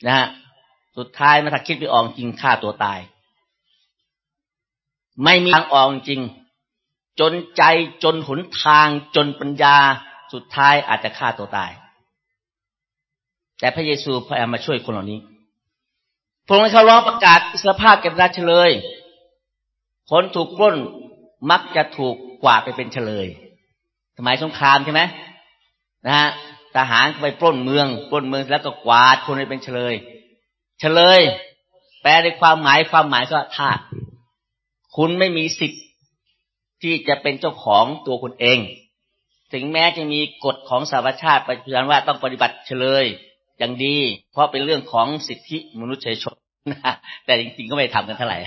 นะฮะสุดท้ายมาถ้าคิดไม่ออกจริงฆ่าตัวตาย ไม่มีทางออกจริง จนใจจนหนทางจนปัญญา สุดท้ายอาจจะฆ่าตัวตาย แต่พระเยซูพยายามมาช่วยคนเหล่านี้พระองค์เขาร้องประกาศสภาพแก่ราชเลย คนถูกปล้นมักจะถูกกวาดไปเป็นเฉลย สมัยสงครามใช่ไหมนะฮะ ทหารไปปล้นเมือง ปล้นเมืองแล้วก็กวาดคนไปเป็นเฉลย เฉลย แปลในความหมายความหมายก็ทาสคุณไม่มีสิทธิ์ที่จะเป็นเจ้าของตัวคุณเอง ถึงแม้จะมีกฎของสหประชาติประชันว่าต้องปฏิบัติเฉลยอย่างดี เพราะเป็นเรื่องของสิทธิมนุษยชนนะแต่จริงๆก็ไม่ทำกันเท่าไหร่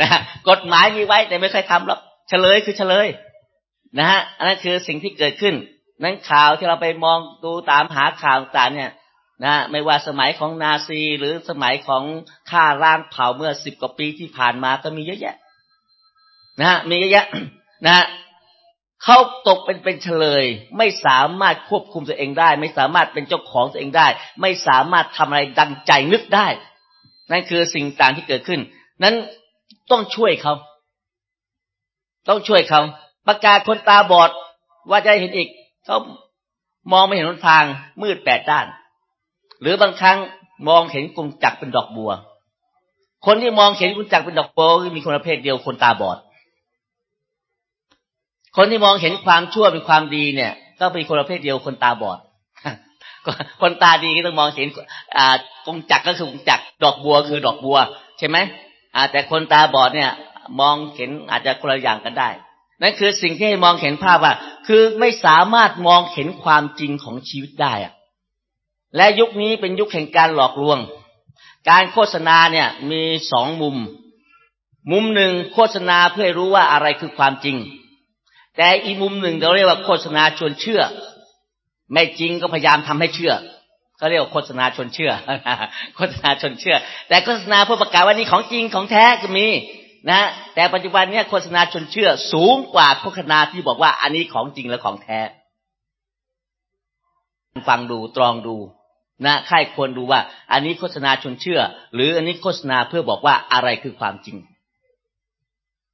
นะกฎหมายมีไว้แต่ไม่เคยทำหรอกเฉลยคือเฉลย นะฮะอันนั้นคือสิ่งที่เกิดขึ้น นั้นข่าวที่เราไปมองดูตามหาข่าวต่างเนี่ยนะไม่ว่าสมัยของนาซีหรือสมัยของฆ่าล้างเผาเมื่อสิบกว่าปีที่ผ่านมาก็มีเยอะแยะ นะฮะมีเยอะแยะนะฮะเขาตกเป็นเป็นเฉลย ไม่สามารถควบคุมตัวเองได้ ไม่สามารถเป็นเจ้าของตัวเองได้ ไม่สามารถทำอะไรดังใจนึกได้ นั่นคือสิ่งต่างที่เกิดขึ้น นั้นต้องช่วยเขาต้องช่วยเขาประกาศคนตาบอดว่าจะเห็นอีก เขามองไม่เห็นหนทางมืดแปดด้าน หรือบางครั้งมองเห็นกงจักเป็นดอกบัว คนที่มองเห็นกงจักเป็นดอกบัวมีคนประเภทเดียวคนตาบอด คนที่มองเห็นความชั่วเป็นความดีเนี่ย ก็เป็นคนประเภทเดียวคนตาบอดคนตาดีก็ต้องมองเห็นอ่ากงจักก็คือกงจักดอกบัวคือดอกบัว ใช่ไหมแต่คนตาบอดเนี่ย มองเห็นอาจจะคนละอย่างกันได้ นั่นคือสิ่งที่ให้มองเห็นภาพว่า คือไม่สามารถมองเห็นความจริงของชีวิตได้อะและยุคนี้เป็นยุคแห่งการหลอกลวง การโฆษณาเนี่ยมีสองมุม มุมหนึ่งโฆษณาเพื่อรู้ว่าอะไรคือความจริง แต่อีกมุมหนึ่งเราเรียกว่าโฆษณาชวนเชื่อ ไม่จริงก็พยายามทำให้เชื่อเขาเรียกว่าโฆษณาชวนเชื่อ โฆษณาชวนเชื่อ แต่โฆษณาเพื่อประกาศว่านี่ของจริงของแท้ก็มี นะแต่ปัจจุบันเนี่ยโฆษณาชนเชื่อสูงกว่าโฆษณาที่บอกว่าอันนี้ของจริงและของแท้ ฟังดูตรองดูนะใครควรดูว่า อันนี้โฆษณาชนเชื่อ หรืออันนี้โฆษณาเพื่อบอกว่าอะไรคือความจริง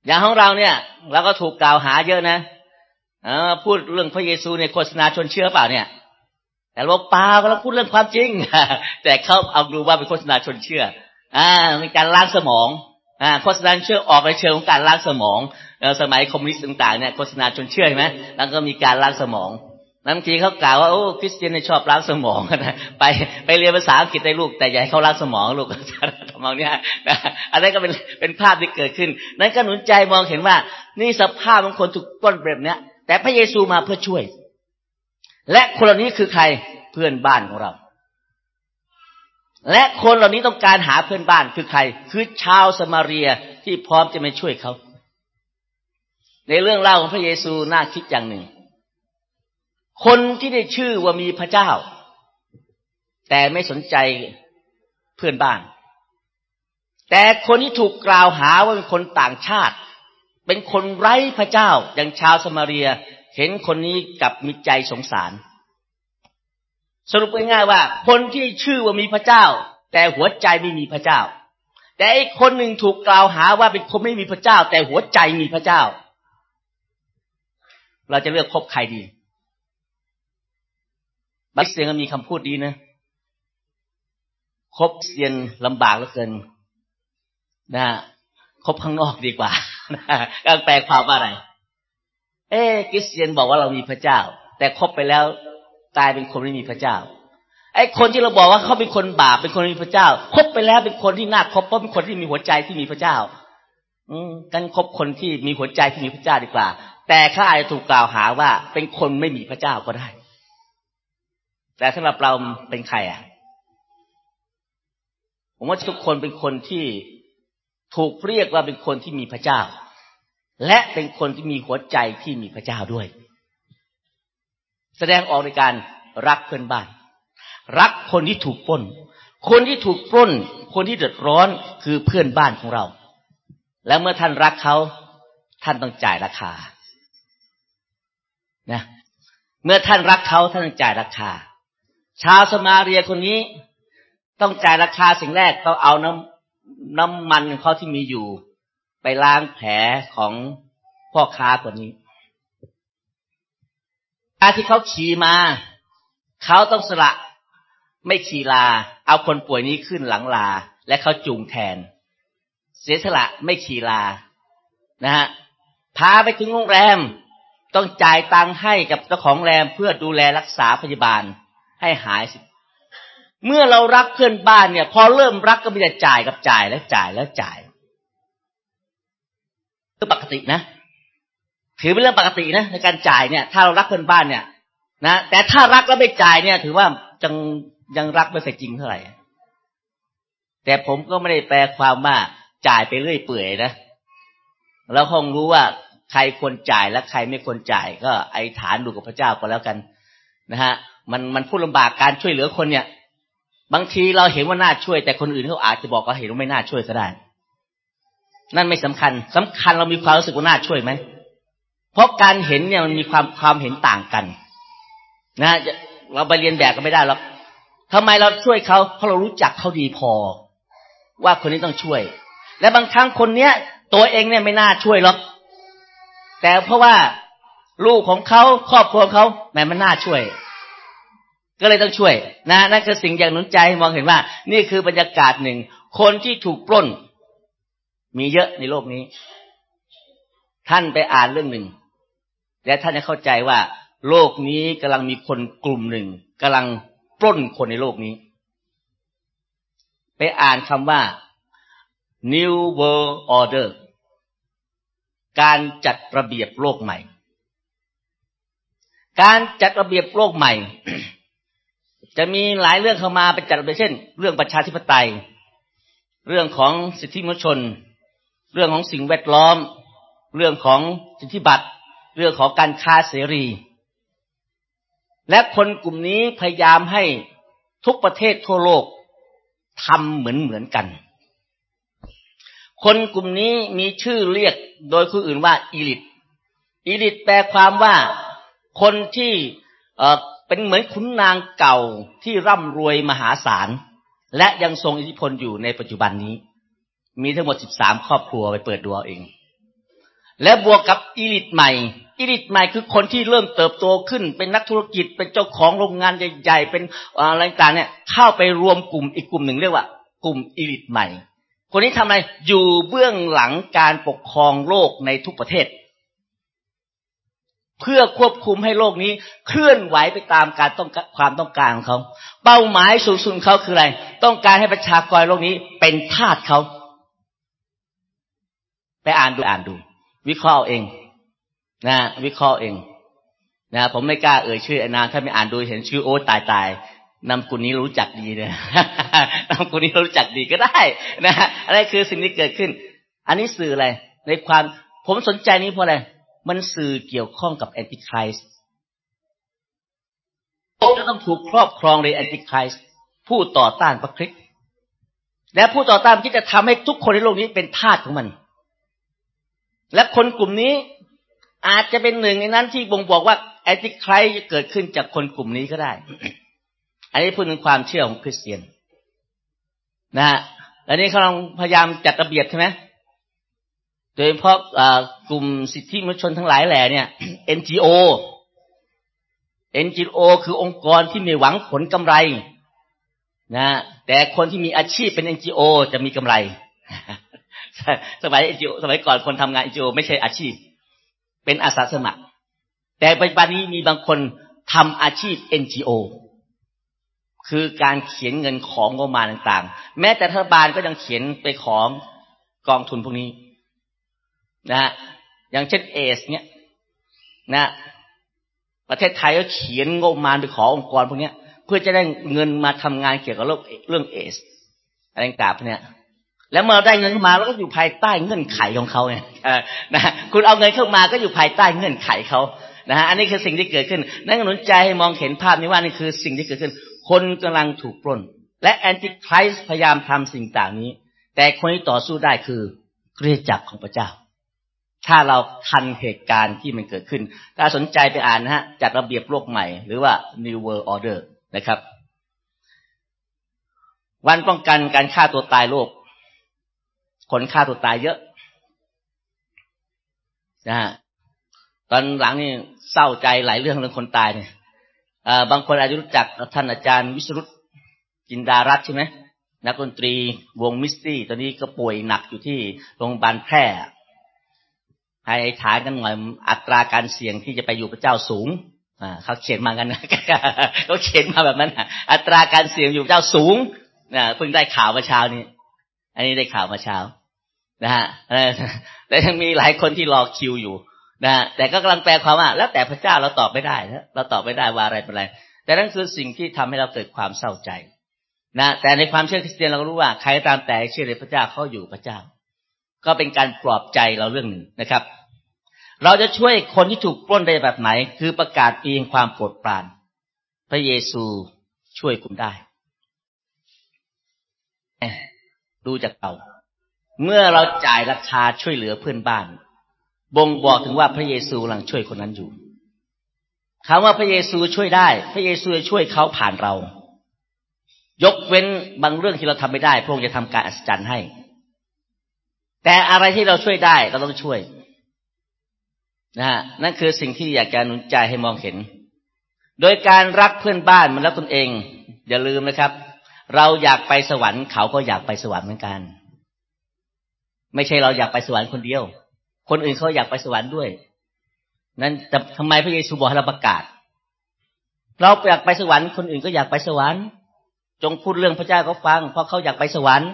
อย่างของเราเนี่ยเราก็ถูกกล่าวหาเยอะนะอพูดเรื่องพระเยซูในโฆษณาชวนเชื่อเปล่าเนี่ย แต่เราเปล่าเราพูดเรื่องความจริงแต่เขาเอาดูว่าเป็นโฆษณาชวนเชื่อ อ่าเป็นการล้างสมอง อ่าโฆษณาชวนเชื่อออกในเชิงของการล้างสมองสมัยคอมมิวนิสต์ต่างๆเนี่ยโฆษณาชวนเชื่อใช่ไหมแล้วก็มีการล้างสมองบางทีเขากล่าวว่าโอ้คริสเตียนชอบล้างสมองนะไปไปเรียนภาษาอังกฤษได้ลูกแต่อย่าให้เขาล้างสมองลูกทำนองนี้อันนี้ก็เป็นเป็นภาพที่เกิดขึ้น นั้นก็หนุนใจมองเห็นว่า นี่สภาพของคนถูกต้นแบบเนี้ยแต่พระเยซูมาเพื่อช่วย และคนเหล่านี้คือใครเพื่อนบ้านของเรา และคนเหล่านี้ต้องการหาเพื่อนบ้านคือใคร คือชาวสมาเรียที่พร้อมจะมาช่วยเขา ในเรื่องเล่าของพระเยซูน่าคิดอย่างหนึ่ง คนที่ได้ชื่อว่ามีพระเจ้า แต่ไม่สนใจเพื่อนบ้าน แต่คนที่ถูกกล่าวหาว่าเป็นคนต่างชาติ เป็นคนไร้พระเจ้าอย่างชาวสมาเรีย เห็นคนนี้กับมีใจสงสาร สรุปง่ายๆว่า คนที่ชื่อว่ามีพระเจ้า แต่หัวใจไม่มีพระเจ้า แต่อีกคนหนึ่งถูกกล่าวหาว่าเป็นคนไม่มีพระเจ้า แต่หัวใจมีพระเจ้า เราจะเลือกคบใครดีบัสเซียนมีคำพูดดีนะคบเซียนลำบากเหลือเกินนะคบข้างนอกดีกว่าการแปลความว่าอะไร เอ๊คริสเตียนบอกว่าเรามีพระเจ้า แต่คบไปแล้ว กลายเป็นคนไม่มีพระเจ้า ไอ้คนที่เราบอกว่าเขาเป็นคนบาปเป็นคนไม่มีพระเจ้าคบไปแล้วเป็นคนที่น่าคบเพราะเป็นคนที่มีหัวใจที่มีพระเจ้า อืมกันคบคนที่มีหัวใจที่มีพระเจ้าดีกว่า แต่เขาอาจจะถูกกล่าวหาว่าเป็นคนไม่มีพระเจ้าก็ได้ แต่สำหรับเราเป็นใครอะ ผมว่าทุกคนเป็นคนที่ถูกเรียกว่าเป็นคนที่มีพระเจ้า และเป็นคนที่มีหัวใจที่มีพระเจ้าด้วย แสดงออกในการรักเพื่อนบ้าน รักคนที่ถูกปล้น คนที่ถูกปล้น คนที่เดือดร้อนคือเพื่อนบ้านของเรา และเมื่อท่านรักเขาท่านต้องจ่ายราคา นะ เมื่อท่านรักเขาท่านต้องจ่ายราคา ชาวสมาเรียคนนี้ ต้องจ่ายราคาสิ่งแรกต้องเอาน้ำน้ำมันเขาที่มีอยู่ ไปล้างแผลของพ่อค้าคนนี้ การที่เขาขี่มา เขาต้องสละไม่ขี่ลา เอาคนป่วยนี้ขึ้นหลังลา และเขาจูงแทน เสียสละไม่ขี่ลา นะฮะ พาไปถึงโรงแรม ต้องจ่ายตังค์ให้กับเจ้าของแรมเพื่อดูแลรักษาพยาบาล ให้หายสิเมื่อเรารักเพื่อนบ้านเนี่ย พอเริ่มรักก็มีแต่จ่ายกับจ่ายแล้วจ่ายแล้วจ่ายคือปกตินะ ถือเป็นเรื่องปกตินะในการจ่ายเนี่ย ถ้าเรารักเพื่อนบ้านเนี่ย นะแต่ถ้ารักแล้วไม่จ่ายเนี่ย ถือว่ายังยังรักไม่ใส่จริงเท่าไหร่แต่ผมก็ไม่ได้แปลความว่าจ่ายไปเรื่อยเปื่อยนะเราคงรู้ว่าใครควรจ่ายและใครไม่ควรจ่าย ก็ไอ้ฐานดูกับพระเจ้าก็แล้วกัน นะฮะ มันมันพูดลำบากการช่วยเหลือคนเนี่ย บางทีเราเห็นว่าน่าช่วย แต่คนอื่นเขาอาจจะบอกว่าเห็นว่าไม่น่าช่วยก็ได้ นั่นไม่สำคัญสำคัญเรามีความรู้สึกว่าน่าช่วยไหม เพราะการเห็นเนี่ยมันมีความความเห็นต่างกัน นะเราไปเรียนแบบก็ไม่ได้หรอกทำไมเราช่วยเขาเพราะเรารู้จักเขาดีพอ ว่าคนนี้ต้องช่วย และบางครั้งคนเนี้ย ตัวเองเนี่ยไม่น่าช่วยหรอกแต่เพราะว่าลูกของเขาครอบครัวเขาแม่มันน่าช่วย ก็เลยต้องช่วย นะนั่นคือสิ่งอย่างหนุนใจมองเห็นว่า นี่คือบรรยากาศหนึ่ง คนที่ถูกปล้น มีเยอะในโลกนี้ ท่านไปอ่านเรื่องหนึ่ง และท่านจะเข้าใจว่า โลกนี้กำลังมีคนกลุ่มหนึ่งกำลังปล้นคนในโลกนี้ ไปอ่านคำว่า New World Order การจัดระเบียบโลกใหม่ การจัดระเบียบโลกใหม่ จะมีหลายเรื่องเข้ามาไปจัดไปเช่น เรื่องประชาธิปไตย เรื่องของสิทธิมนุษยชน เรื่องของสิ่งแวดล้อม เรื่องของสิทธิบัตร เรื่องของการค้าเสรี และคนกลุ่มนี้พยายามให้ทุกประเทศทั่วโลกทำเหมือนเหมือนกัน คนกลุ่มนี้มีชื่อเรียกโดยคนอื่นว่าอีลิตอีลิตแปลความว่าคนที่เออเป็นเหมือนขุนนางเก่าที่ร่ำรวยมหาศาล และยังทรงอิทธิพลอยู่ในปัจจุบันนี้ มีทั้งหมด 13 ครอบครัวไปเปิดดูเอาเอง และบวกกับอีลิตใหม่อีลิตใหม่คือคนที่เริ่มเติบโตขึ้น เป็นนักธุรกิจเป็นเจ้าของโรงงานใหญ่ๆ เป็นอะไรต่างเนี่ย เข้าไปรวมกลุ่มอีกกลุ่มหนึ่งเรียกว่า กลุ่มอีลิตใหม่ คนนี้ทำอะไรอยู่เบื้องหลังการปกครองโลกในทุกประเทศ เพื่อควบคุมให้โลกนี้ เคลื่อนไหวไปตามการต้องความต้องการของเขาเป้าหมายสูงสุดเขาคืออะไร ต้องการให้ประชากรโลกนี้เป็นทาสเขาไปอ่านดูอ่านดู วิเคราะห์เองนะวิเคราะห์เองนะผมไม่กล้าเอ่ยชื่ออนานถ้าไม่อ่านดูเห็นชื่อโอ้ตายตายนำกุลนี้รู้จักดีเลยนำกุลนี้รู้จักดีก็ได้นะอะไรคือสิ่งที่เกิดขึ้น อันนี้สื่ออะไร ในความผมสนใจนี้เพราะอะไร มันสื่อเกี่ยวข้องกับแอนติคริสต์โลกจะต้องถูกครอบครองโดยแอนติคริสต์ผู้ต่อต้านพระคริสต์และผู้ต่อต้านที่จะทำให้ทุกคนในโลกนี้เป็นทาสของมัน และคนกลุ่มนี้อาจจะเป็นหนึ่งในนั้นที่บ่งบอกว่าแอนติครจะเกิดขึ้นจากคนกลุ่มนี้ก็ได้ อันนี้พูดถึงความเชื่อของคริสเตียน นะฮะและนี้เขาลังพยายามจัดระเบียบใช่ไหมโดยเฉพาะกลุ่มสิทธิมนุษยชนทั้งหลายแหล่เนี่ย NGO NGO คือองค์กรที่มีหวังผลกำไร นะ แต่คนที่มีอาชีพเป็น NGO จะมีกำไร สมัย NGO สมัยก่อนคนทำงาน NGO ไม่ใช่อาชีพ เป็นอาสาสมัคร แต่ปัจจุบันนี้มีบางคนทำอาชีพ NGO คือการเขียนเงินของงบมาต่างๆ แม้แต่รัฐบาลก็ยังเขียนไปของกองทุนพวกนี้ นะฮะอย่างเช่นเอส เนี่ยนะ ประเทศไทยก็เขียนงบมาไปขอองค์กรพวกนี้เพื่อจะได้เงินมาทำงานเกี่ยวกับเรื่องเรื่องเอสอะไรต่างๆเนี่ย แล้วเมื่อได้เงินเข้ามาเราก็อยู่ภายใต้เงื่อนไขของเขาไงนะคุณเอาเงินเข้ามาก็อยู่ภายใต้เงื่อนไขเขานะฮะอันนี้คือสิ่งที่เกิดขึ้นนั่นหนุนใจให้มองเห็นภาพนี้ว่านี่คือสิ่งที่เกิดขึ้น คนกำลังถูกปล้น และแอนติคริสพยายามทำสิ่งต่างนี้ แต่คนที่ต่อสู้ได้คือเรียจักของพระเจ้า ถ้าเราทันเหตุการณ์ที่มันเกิดขึ้น ถ้าสนใจไปอ่านนะฮะจัดระเบียบโลกใหม่หรือว่า New World Order นะครับ วันป้องกันการฆ่าตัวตายโลก คนฆ่าตัวตายเยอะนะฮะตอนหลังนี่เศร้าใจหลายเรื่องเรื่องคนตายเนี่ยบางคนอาจจะรู้จักท่านอาจารย์วิสรุตจินดารัตใช่ไหมนักดนตรีวงมิสตี้ตอนนี้ก็ป่วยหนักอยู่ที่โรงพยาบาลแพร่ให้ถามกันหน่อยอัตราการเสี่ยงที่จะไปอยู่พระเจ้าสูงเขาเขียนมากันนะเขาเขียนมาแบบนั้นอัตราการเสี่ยงอยู่พระเจ้าสูงเพิ่งได้ข่าวเมาเช้านี้ อันนี้ได้ข่าวมาเช้านะฮะแต่ยังมีหลายคนที่รอคิวอยู่นะฮะแต่ก็กำลังแปลความว่า แล้วแต่พระเจ้าเราตอบไม่ได้นะเราตอบไม่ได้ว่าอะไรเป็นอะไร แต่นั่นคือสิ่งที่ทำให้เราเกิดความเศร้าใจนะแต่ในความเชื่อคริสเตียนเราก็รู้ว่าใครตามแต่เชื่อในพระเจ้าเขาอยู่พระเจ้า ก็เป็นการปลอบใจเราเรื่องหนึ่งนะครับ เราจะช่วยคนที่ถูกปล้นได้แบบไหน คือประกาศปีงความโปรดปราน พระเยซูช่วยคุณได้ ดูจากเรา เมื่อเราจ่ายราคาช่วยเหลือเพื่อนบ้าน บ่งบอกถึงว่าพระเยซูกำลังช่วยคนนั้นอยู่คำว่าพระเยซูช่วยได้ พระเยซูจะช่วยเขาผ่านเรา ยกเว้นบางเรื่องที่เราทำไม่ได้ พระองค์จะทำการอัศจรรย์ให้ แต่อะไรที่เราช่วยได้เราต้องช่วยนะฮะนั่นคือสิ่งที่อยากจะหนุนใจให้มองเห็น โดยการรักเพื่อนบ้านมันแล้วตนเอง อย่าลืมนะครับ เราอยากไปสวรรค์เขาก็อยากไปสวรรค์เหมือนกัน ไม่ใช่เราอยากไปสวรรค์คนเดียว คนอื่นเขาอยากไปสวรรค์ด้วย นั้นแต่ทำไมพระเยซูบอกให้เราประกาศ เราอยากไปสวรรค์คนอื่นก็อยากไปสวรรค์ จงพูดเรื่องพระเจ้าเขาฟัง เพราะเขาอยากไปสวรรค์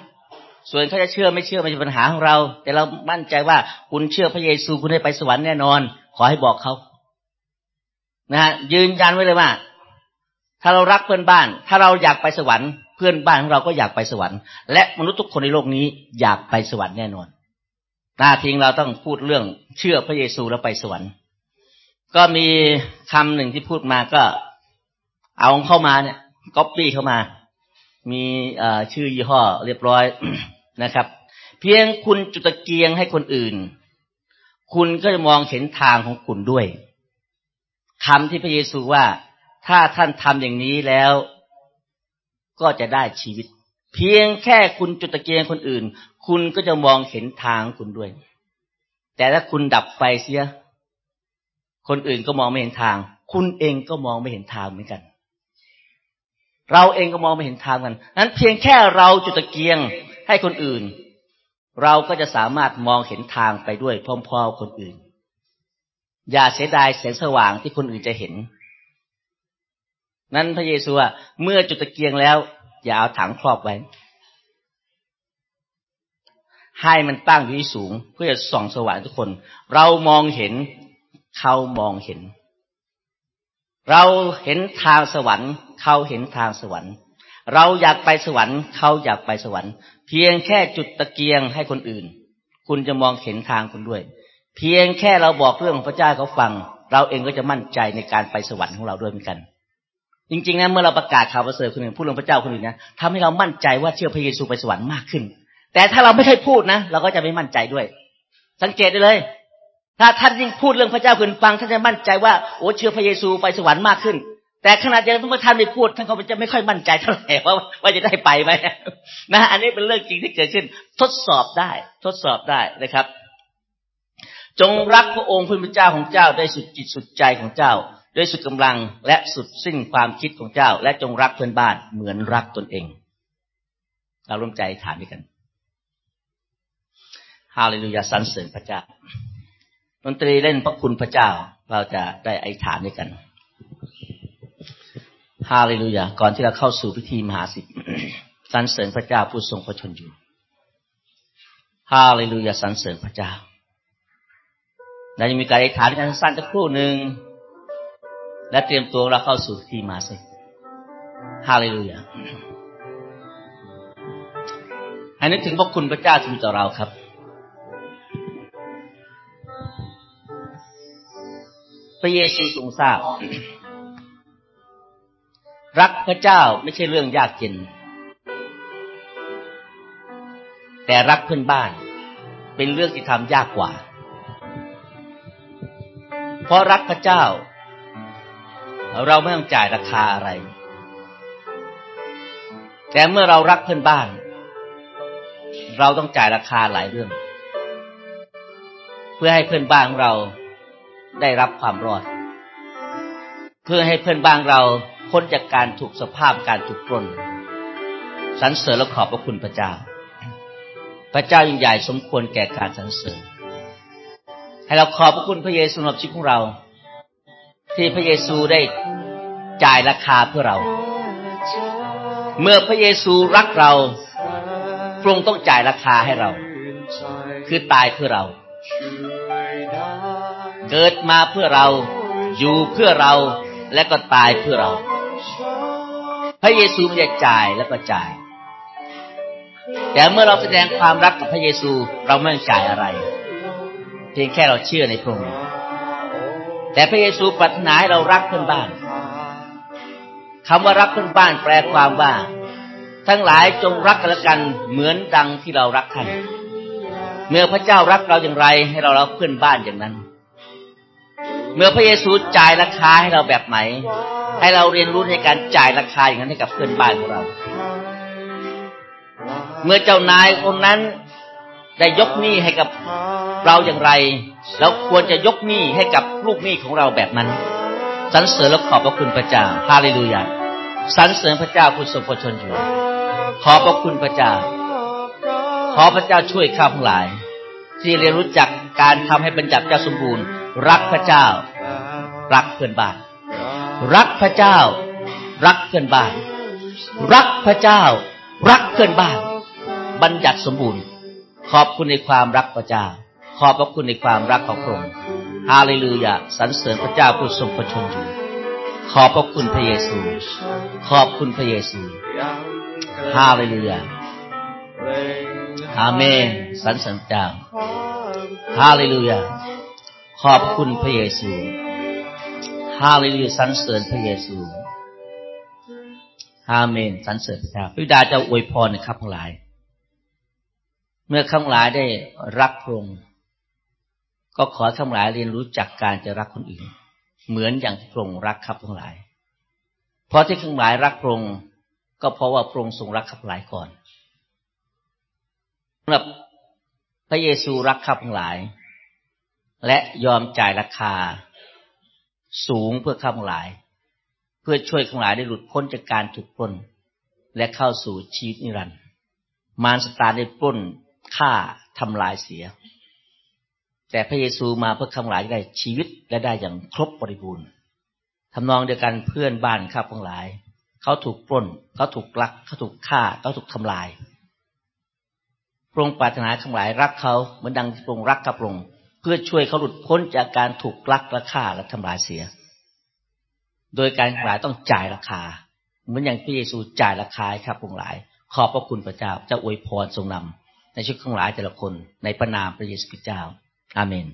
ส่วนเขาจะเชื่อไม่เชื่อไม่ใช่ปัญหาของเรา แต่เรามั่นใจว่าคุณเชื่อพระเยซูคุณได้ไปสวรรค์แน่นอน ขอให้บอกเขานะฮะยืนยันไว้เลยว่าถ้าเรารักเพื่อนบ้าน ถ้าเราอยากไปสวรรค์ เพื่อนบ้านของเราก็อยากไปสวรรค์ และมนุษย์ทุกคนในโลกนี้อยากไปสวรรค์แน่นอนหน้าทิ้งเราต้องพูดเรื่องเชื่อพระเยซูแล้วไปสวรรค์ ก็มีคำหนึ่งที่พูดมาก็ เอาเข้ามาเนี่ยก๊อปปี้เข้ามา มีชื่อยี่ห้อเรียบร้อยนะครับ เพียงคุณจุดตะเกียงให้คนอื่น คุณก็จะมองเห็นทางของคุณด้วยคำที่พระเยซูว่าถ้าท่านทำอย่างนี้แล้ว ก็จะได้ชีวิต เพียงแค่คุณจุดตะเกียงคนอื่น คุณก็จะมองเห็นทางคุณด้วย แต่ถ้าคุณดับไฟเสีย คนอื่นก็มองไม่เห็นทาง คุณเองก็มองไม่เห็นทางเหมือนกัน เราเองก็มองไม่เห็นทางกันนั้นเพียงแค่เราจุดตะเกียงให้คนอื่น เราก็จะสามารถมองเห็นทางไปด้วยพร้อมๆคนอื่น อย่าเสียดายแสงสว่างที่คนอื่นจะเห็น นั้นพระเยซูว่าเมื่อจุดตะเกียงแล้ว อย่าเอาถังครอบไว้ ให้มันตั้งอยู่ที่สูง เพื่อจะส่องสว่างทุกคน เรามองเห็นเขามองเห็น เราเห็นทางสวรรค์เขาเห็นทางสวรรค์ เราอยากไปสวรรค์เขาอยากไปสวรรค์ เพียงแค่จุดตะเกียงให้คนอื่น คุณจะมองเห็นทางคุณด้วย เพียงแค่เราบอกเรื่องของพระเจ้าเขาฟัง เราเองก็จะมั่นใจในการไปสวรรค์ของเราด้วยเหมือนกัน จริงๆนะเมื่อเราประกาศข่าวประเสริฐคนหนึ่งพูดเรื่องพระเจ้าคนอื่นนะทำให้เรามั่นใจว่าเชื่อพระเยซูไปสวรรค์มากขึ้น แต่ถ้าเราไม่ได้พูดนะเราก็จะไม่มั่นใจด้วย สังเกตได้เลย ถ้าท่านยิ่งพูดเรื่องพระเจ้าคนฟังท่านจะมั่นใจว่าโอ้เชื่อพระเยซูไปสวรรค์มากขึ้น แต่ขณะเดียวกันเมื่อท่านไม่พูดท่านก็จะไม่ค่อยมั่นใจเท่าไหร่ว่าว่าจะได้ไปไหมนะ อันนี้เป็นเรื่องจริงที่เกิดขึ้น ทดสอบได้ ทดสอบได้นะครับ จงรักพระองค์พระเจ้าของเจ้าได้สุดจิตสุดใจของเจ้า ด้วยสุดกำลังและสุดสิ้นความคิดของเจ้า และจงรักเพื่อนบ้านเหมือนรักตนเอง เราร่วมใจถามด้วยกันฮาเลลูยาสรรเสริญพระเจ้าดนตรีเล่นพระคุณพระเจ้า เราจะได้ไอถามด้วยกันฮาเลลูยาก่อนที่เราเข้าสู่พิธีมหาสิทธิ์สรรเสริญพระเจ้าผู้ทรงพระชนอยู่ฮาเลลูยาสรรเสริญพระเจ้าเราจะมีการอธิฐานกันสั้นสักครู่หนึ่ง และเตรียมตัวเราเข้าสู่ที่มาสิฮาเลลูยาให้นึกถึงพระคุณพระเจ้าที่มีต่อเราครับ พระเยซูทรงทราบ รักพระเจ้าไม่ใช่เรื่องยากเย็น แต่รักเพื่อนบ้าน เป็นเรื่องที่ทำยากกว่า เพราะรักพระเจ้า เราไม่ต้องจ่ายราคาอะไร แต่เมื่อเรารักเพื่อนบ้าน เราต้องจ่ายราคาหลายเรื่อง เพื่อให้เพื่อนบ้านของเราได้รับความรอด เพื่อให้เพื่อนบ้านเราพ้นจากการถูกสภาพการถูกปล้นสรรเสริญและขอบพระคุณพระเจ้า พระเจ้ายิ่งใหญ่สมควรแก่การสรรเสริญ ให้เราขอบพระคุณพระเยซูสำหรับชีวิตของเรา ที่พระเยซูได้จ่ายราคาเพื่อเรา เมื่อพระเยซูรักเราพระองค์ต้องจ่ายราคาให้เรา คือตายเพื่อเรา เกิดมาเพื่อเราอยู่เพื่อเราและก็ตายเพื่อเรา พระเยซูไม่ได้จ่ายแล้วก็จ่าย แต่เมื่อเราแสดงความรักกับพระเยซูเราไม่ต้องจ่ายอะไร เพียงแค่เราเชื่อในพระองค์ แต่พระเยซูปรารถนาให้เรารักเพื่อนบ้านคำว่ารักเพื่อนบ้านแปลความว่า ทั้งหลายจงรักกันละกันเหมือนดังที่เรารักท่านเมื่อพระเจ้ารักเราอย่างไรให้เรารักเพื่อนบ้านอย่างนั้น เมื่อพระเยซูจ่ายราคาให้เราแบบไหน ให้เราเรียนรู้ในการจ่ายราคาอย่างนั้นให้กับเพื่อนบ้านของเรา เมื่อเจ้านายคนนั้นได้ยกหนี้ให้กับเราอย่างไร เราควรจะยกหนี้ให้กับลูกหนี้ของเราแบบนั้นสรรเสริญและขอบพระคุณพระเจ้าฮาเลลูยาสรรเสริญพระเจ้าผู้ทรงพระชนอยู่ ขอบพระคุณพระเจ้า ขอพระเจ้าช่วยข้าพงหลาย ที่เรียนรู้จักการทำให้เป็นจับเจ้าสมบูรณ์ รักพระเจ้า รักเพื่อนบ้าน รักพระเจ้า รักเพื่อนบ้าน รักพระเจ้า รักเพื่อนบ้าน บัญญัติสมบูรณ์ ขอบคุณในความรักพระเจ้า ขอบพระคุณในความรักของพระองค์ฮาเลลูยาสรรเสริญพระเจ้าผู้ทรงประชนอยู่ ขอบพระคุณพระเยซู ขอบคุณพระเยซูฮาเลลูยาอาเมนสรรเสริญเจ้าฮาเลลูยาขอบคุณพระเยซูฮาเลลูยาสรรเสริญพระเยซูอาเมนสรรเสริญพระเจ้าพระบิดาจะอวยพรนะครับทั้งหลาย เมื่อข้างหลายได้รักพระองค์ ก็ขอข้งหลายเรียนรู้จักการจะรักคนอื่น เหมือนอย่างที่พระองค์รักครับทั้งหลาย เพราะที่ข้างหลายรักพระองค์ก็เพราะว่าพระองค์ทรงรักข้าพหลายก่อนสำหรับพระเยซูรักข้าพหลาย และยอมจ่ายราคา สูงเพื่อข้าพหลาย เพื่อช่วยข้าพหลายได้หลุดพ้นจากการถูกปล้น และเข้าสู่ชีวิตนิรันดร์มารสตาได้ปล้นฆ่าทำลายเสีย แต่พระเยซูมาเพื่อข้าพหลายได้ชีวิตและได้อย่างครบบริบูรณ์ทำนองเดียวกันเพื่อนบ้านข้าพหลาย เขาถูกปล้น เขาถูกลัก เขาถูกฆ่า เขาถูกทำลายพระองค์ปรารถนาทั้งหลายรักเขาเหมือนดังพระองค์รักกับพระองค์เพื่อช่วยเขาหลุดพ้นจากการถูกลักและฆ่าและทำลายเสีย โดยการทั้งหลายต้องจ่ายราคา เหมือนอย่างพระเยซูจ่ายราคาครับพระองค์หลาย ขอบพระคุณพระเจ้าจะอวยพรทรงนำในชีวิตของหลายแต่ละคนในพระนามพระเยซูคริสต์เจ้า อาเมน